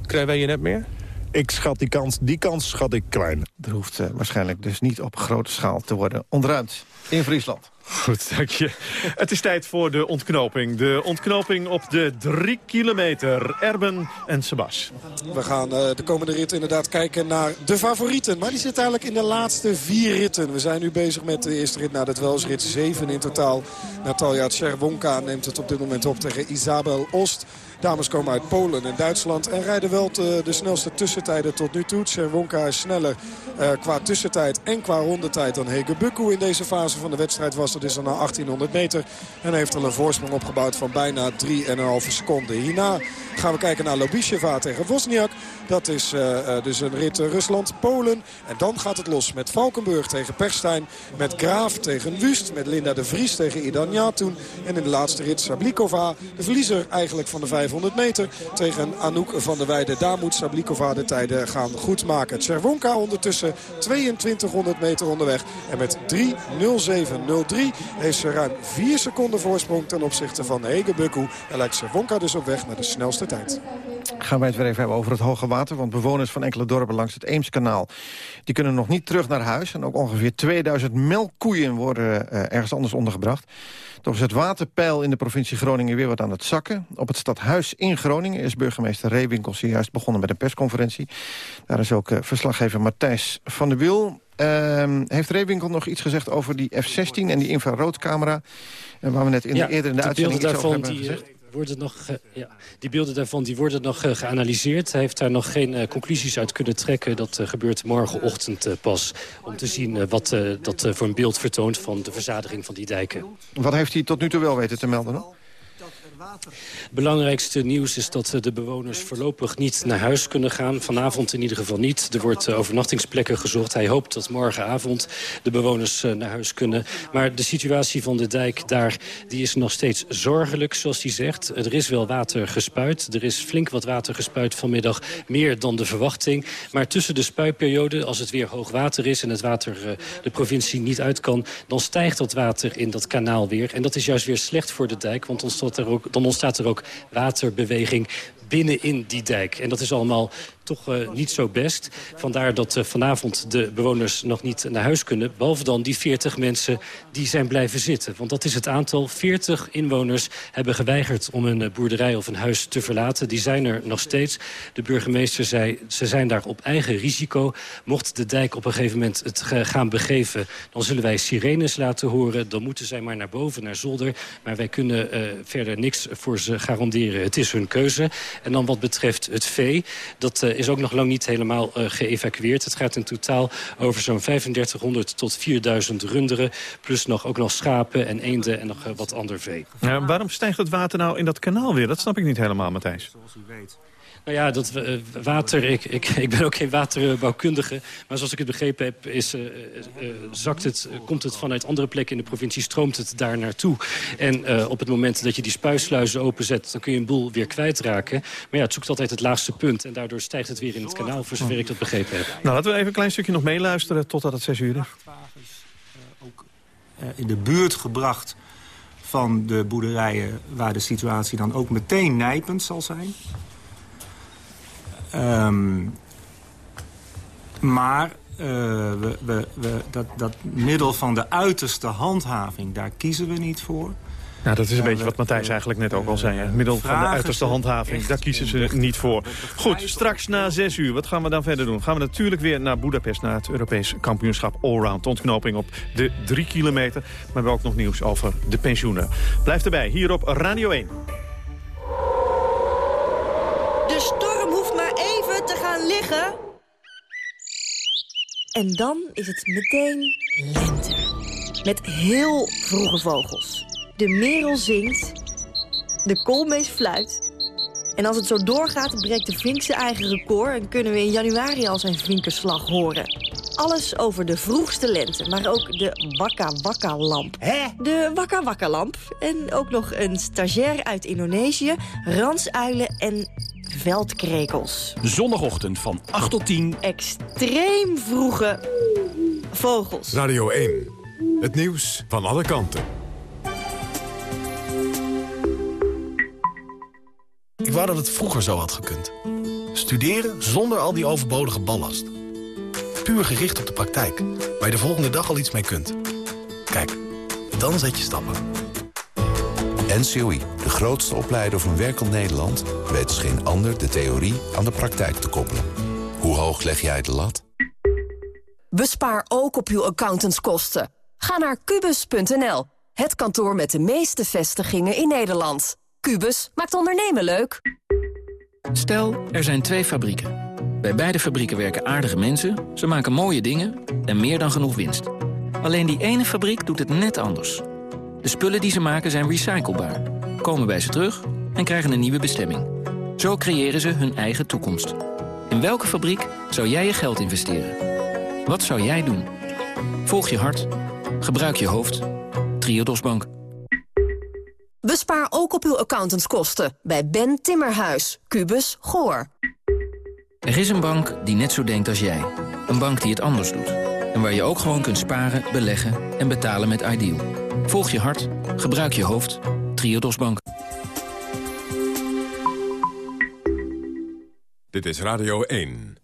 Krijgen wij je net meer? Ik schat die kans, die kans schat ik klein. Er hoeft uh, waarschijnlijk dus niet op grote schaal te worden ontruimd in Friesland. Goed, dank je. Het is tijd voor de ontknoping. De ontknoping op de drie kilometer. Erben en Sebas. We gaan uh, de komende rit inderdaad kijken naar de favorieten. Maar die zitten eigenlijk in de laatste vier ritten. We zijn nu bezig met de eerste rit. Nou, dat wel eens rit 7 in totaal. Natalia Czerwonka neemt het op dit moment op tegen Isabel Ost. Dames komen uit Polen en Duitsland en rijden wel de, snelste tussentijden tot nu toe. Cerwonka is sneller uh, qua tussentijd en qua rondetijd dan Hege Bukku in deze fase van de wedstrijd was. Dat is dan na 1800 meter en heeft al een voorsprong opgebouwd van bijna 3,5 seconden. Hierna gaan we kijken naar Lobisheva tegen Wozniak. Dat is uh, dus een rit Rusland-Polen. En dan gaat het los met Valkenburg tegen Perstijn. Met Graaf tegen Wust. Met Linda de Vries tegen Idan Yatun. En in de laatste rit Sablikova. De verliezer eigenlijk van de 500 meter. Tegen Anouk van der Weijden. Daar moet Sablikova de tijden gaan goedmaken. Cervonka ondertussen 2200 meter onderweg. En met 3.07.03 heeft ze ruim 4 seconden voorsprong ten opzichte van Hege Bukku. En lijkt Cervonka dus op weg naar de snelste tijd. Gaan wij het weer even hebben over het hoge water. Want bewoners van enkele dorpen langs het Eemskanaal... die kunnen nog niet terug naar huis. En ook ongeveer 2000 melkkoeien worden uh, ergens anders ondergebracht. Toch is het waterpeil in de provincie Groningen weer wat aan het zakken. Op het stadhuis in Groningen is burgemeester Reewinkel juist begonnen met een persconferentie. Daar is ook uh, verslaggever Matthijs van der Wiel. Uh, heeft Reewinkel nog iets gezegd over die F-16 en die infraroodcamera... Uh, waar we net in ja, de, eerder in de, de uitzending iets over hebben gezegd? Worden nog, ja, die beelden daarvan die worden nog uh, geanalyseerd. Hij heeft daar nog geen uh, conclusies uit kunnen trekken. Dat uh, gebeurt morgenochtend pas. Om te zien wat dat voor een beeld vertoont van de verzadiging van die dijken. Wat heeft hij tot nu toe wel weten te melden? No? Belangrijkste nieuws is dat de bewoners voorlopig niet naar huis kunnen gaan. Vanavond in ieder geval niet. Er wordt overnachtingsplekken gezocht. Hij hoopt dat morgenavond de bewoners naar huis kunnen. Maar de situatie van de dijk daar die is nog steeds zorgelijk, zoals hij zegt. Er is wel water gespuit. Er is flink wat water gespuit vanmiddag. Meer dan de verwachting. Maar tussen de spuitperiode, als het weer hoog water is... en het water de provincie niet uit kan... dan stijgt dat water in dat kanaal weer. En dat is juist weer slecht voor de dijk. Want dan ontstaat er ook, dan ontstaat er ook waterbeweging binnenin die dijk. En dat is allemaal toch uh, niet zo best. Vandaar dat uh, vanavond de bewoners nog niet naar huis kunnen. Behalve dan die 40 mensen die zijn blijven zitten. Want dat is het aantal. 40 inwoners hebben geweigerd om een boerderij of een huis te verlaten. Die zijn er nog steeds. De burgemeester zei, ze zijn daar op eigen risico. Mocht de dijk op een gegeven moment het gaan begeven... dan zullen wij sirenes laten horen. Dan moeten zij maar naar boven, naar zolder. Maar wij kunnen verder niks voor ze garanderen. Het is hun keuze. En dan wat betreft het vee, dat uh, is ook nog lang niet helemaal uh, geëvacueerd. Het gaat in totaal over zo'n 3500 tot 4000 runderen. Plus nog, ook nog schapen en eenden en nog uh, wat ander vee. Ja, waarom stijgt het water nou in dat kanaal weer? Dat snap ik niet helemaal, Matthijs. Zoals u weet. Nou ja, dat uh, water, ik, ik, <laughs> ik ben ook geen waterbouwkundige... maar zoals ik het begrepen heb, is, uh, uh, zakt het, komt het vanuit andere plekken in de provincie... stroomt het daar naartoe. En op het moment dat je die spuisluizen openzet... dan kun je een boel weer kwijtraken. Maar ja, het zoekt altijd het laagste punt... en daardoor stijgt het weer in het kanaal, voor zover ik dat begrepen heb. Nou, laten we even een klein stukje nog meeluisteren totdat het 6 uur is. ook in de buurt gebracht van de boerderijen... waar de situatie dan ook meteen nijpend zal zijn... Um, maar uh, we, we, we, dat, dat middel van de uiterste handhaving, daar kiezen we niet voor. Ja, dat is een beetje wat Matthijs eigenlijk net ook al zei. Het middel van de uiterste handhaving, daar kiezen ze niet voor. Goed, straks na zes uur, wat gaan we dan verder doen? Gaan we natuurlijk weer naar Budapest, naar het Europees kampioenschap Allround. Ontknoping op de drie kilometer, maar we hebben ook nog nieuws over de pensioenen. Blijf erbij, hier op Radio 1. De storm hoeft maar even te gaan liggen. En dan is het meteen lente. Met heel vroege vogels. De merel zingt. De koolmees fluit. En als het zo doorgaat, breekt de vink zijn eigen record... en kunnen we in januari al zijn vinkerslag horen. Alles over de vroegste lente, maar ook de Wakka Wakka lamp. Hè? De Wakka Wakka lamp. En ook nog een stagiair uit Indonesië, ransuilen en veldkrekels. Zondagochtend van 8 tot 10. Extreem vroege vogels. Radio 1. Het nieuws van alle kanten. Ik wou dat het vroeger zo had gekund. Studeren zonder al die overbodige ballast. Puur gericht op de praktijk, waar je de volgende dag al iets mee kunt. Kijk, Dan zet je stappen. NCOI, de grootste opleider van werkend Nederland... weet als geen ander de theorie aan de praktijk te koppelen. Hoe hoog leg jij de lat? Bespaar ook op uw accountantskosten. Ga naar kubus.nl, het kantoor met de meeste vestigingen in Nederland. Kubus maakt ondernemen leuk. Stel, er zijn twee fabrieken. Bij beide fabrieken werken aardige mensen, ze maken mooie dingen en meer dan genoeg winst. Alleen die ene fabriek doet het net anders. De spullen die ze maken zijn recyclebaar, komen bij ze terug en krijgen een nieuwe bestemming. Zo creëren ze hun eigen toekomst. In welke fabriek zou jij je geld investeren? Wat zou jij doen? Volg je hart. Gebruik je hoofd. Triodos Bank. Bespaar ook op uw accountantskosten bij Ben Timmerhuis, Kubus, Goor. Er is een bank die net zo denkt als jij. Een bank die het anders doet. En waar je ook gewoon kunt sparen, beleggen en betalen met Ideal. Volg je hart. Gebruik je hoofd. Triodos Bank. Dit is Radio 1.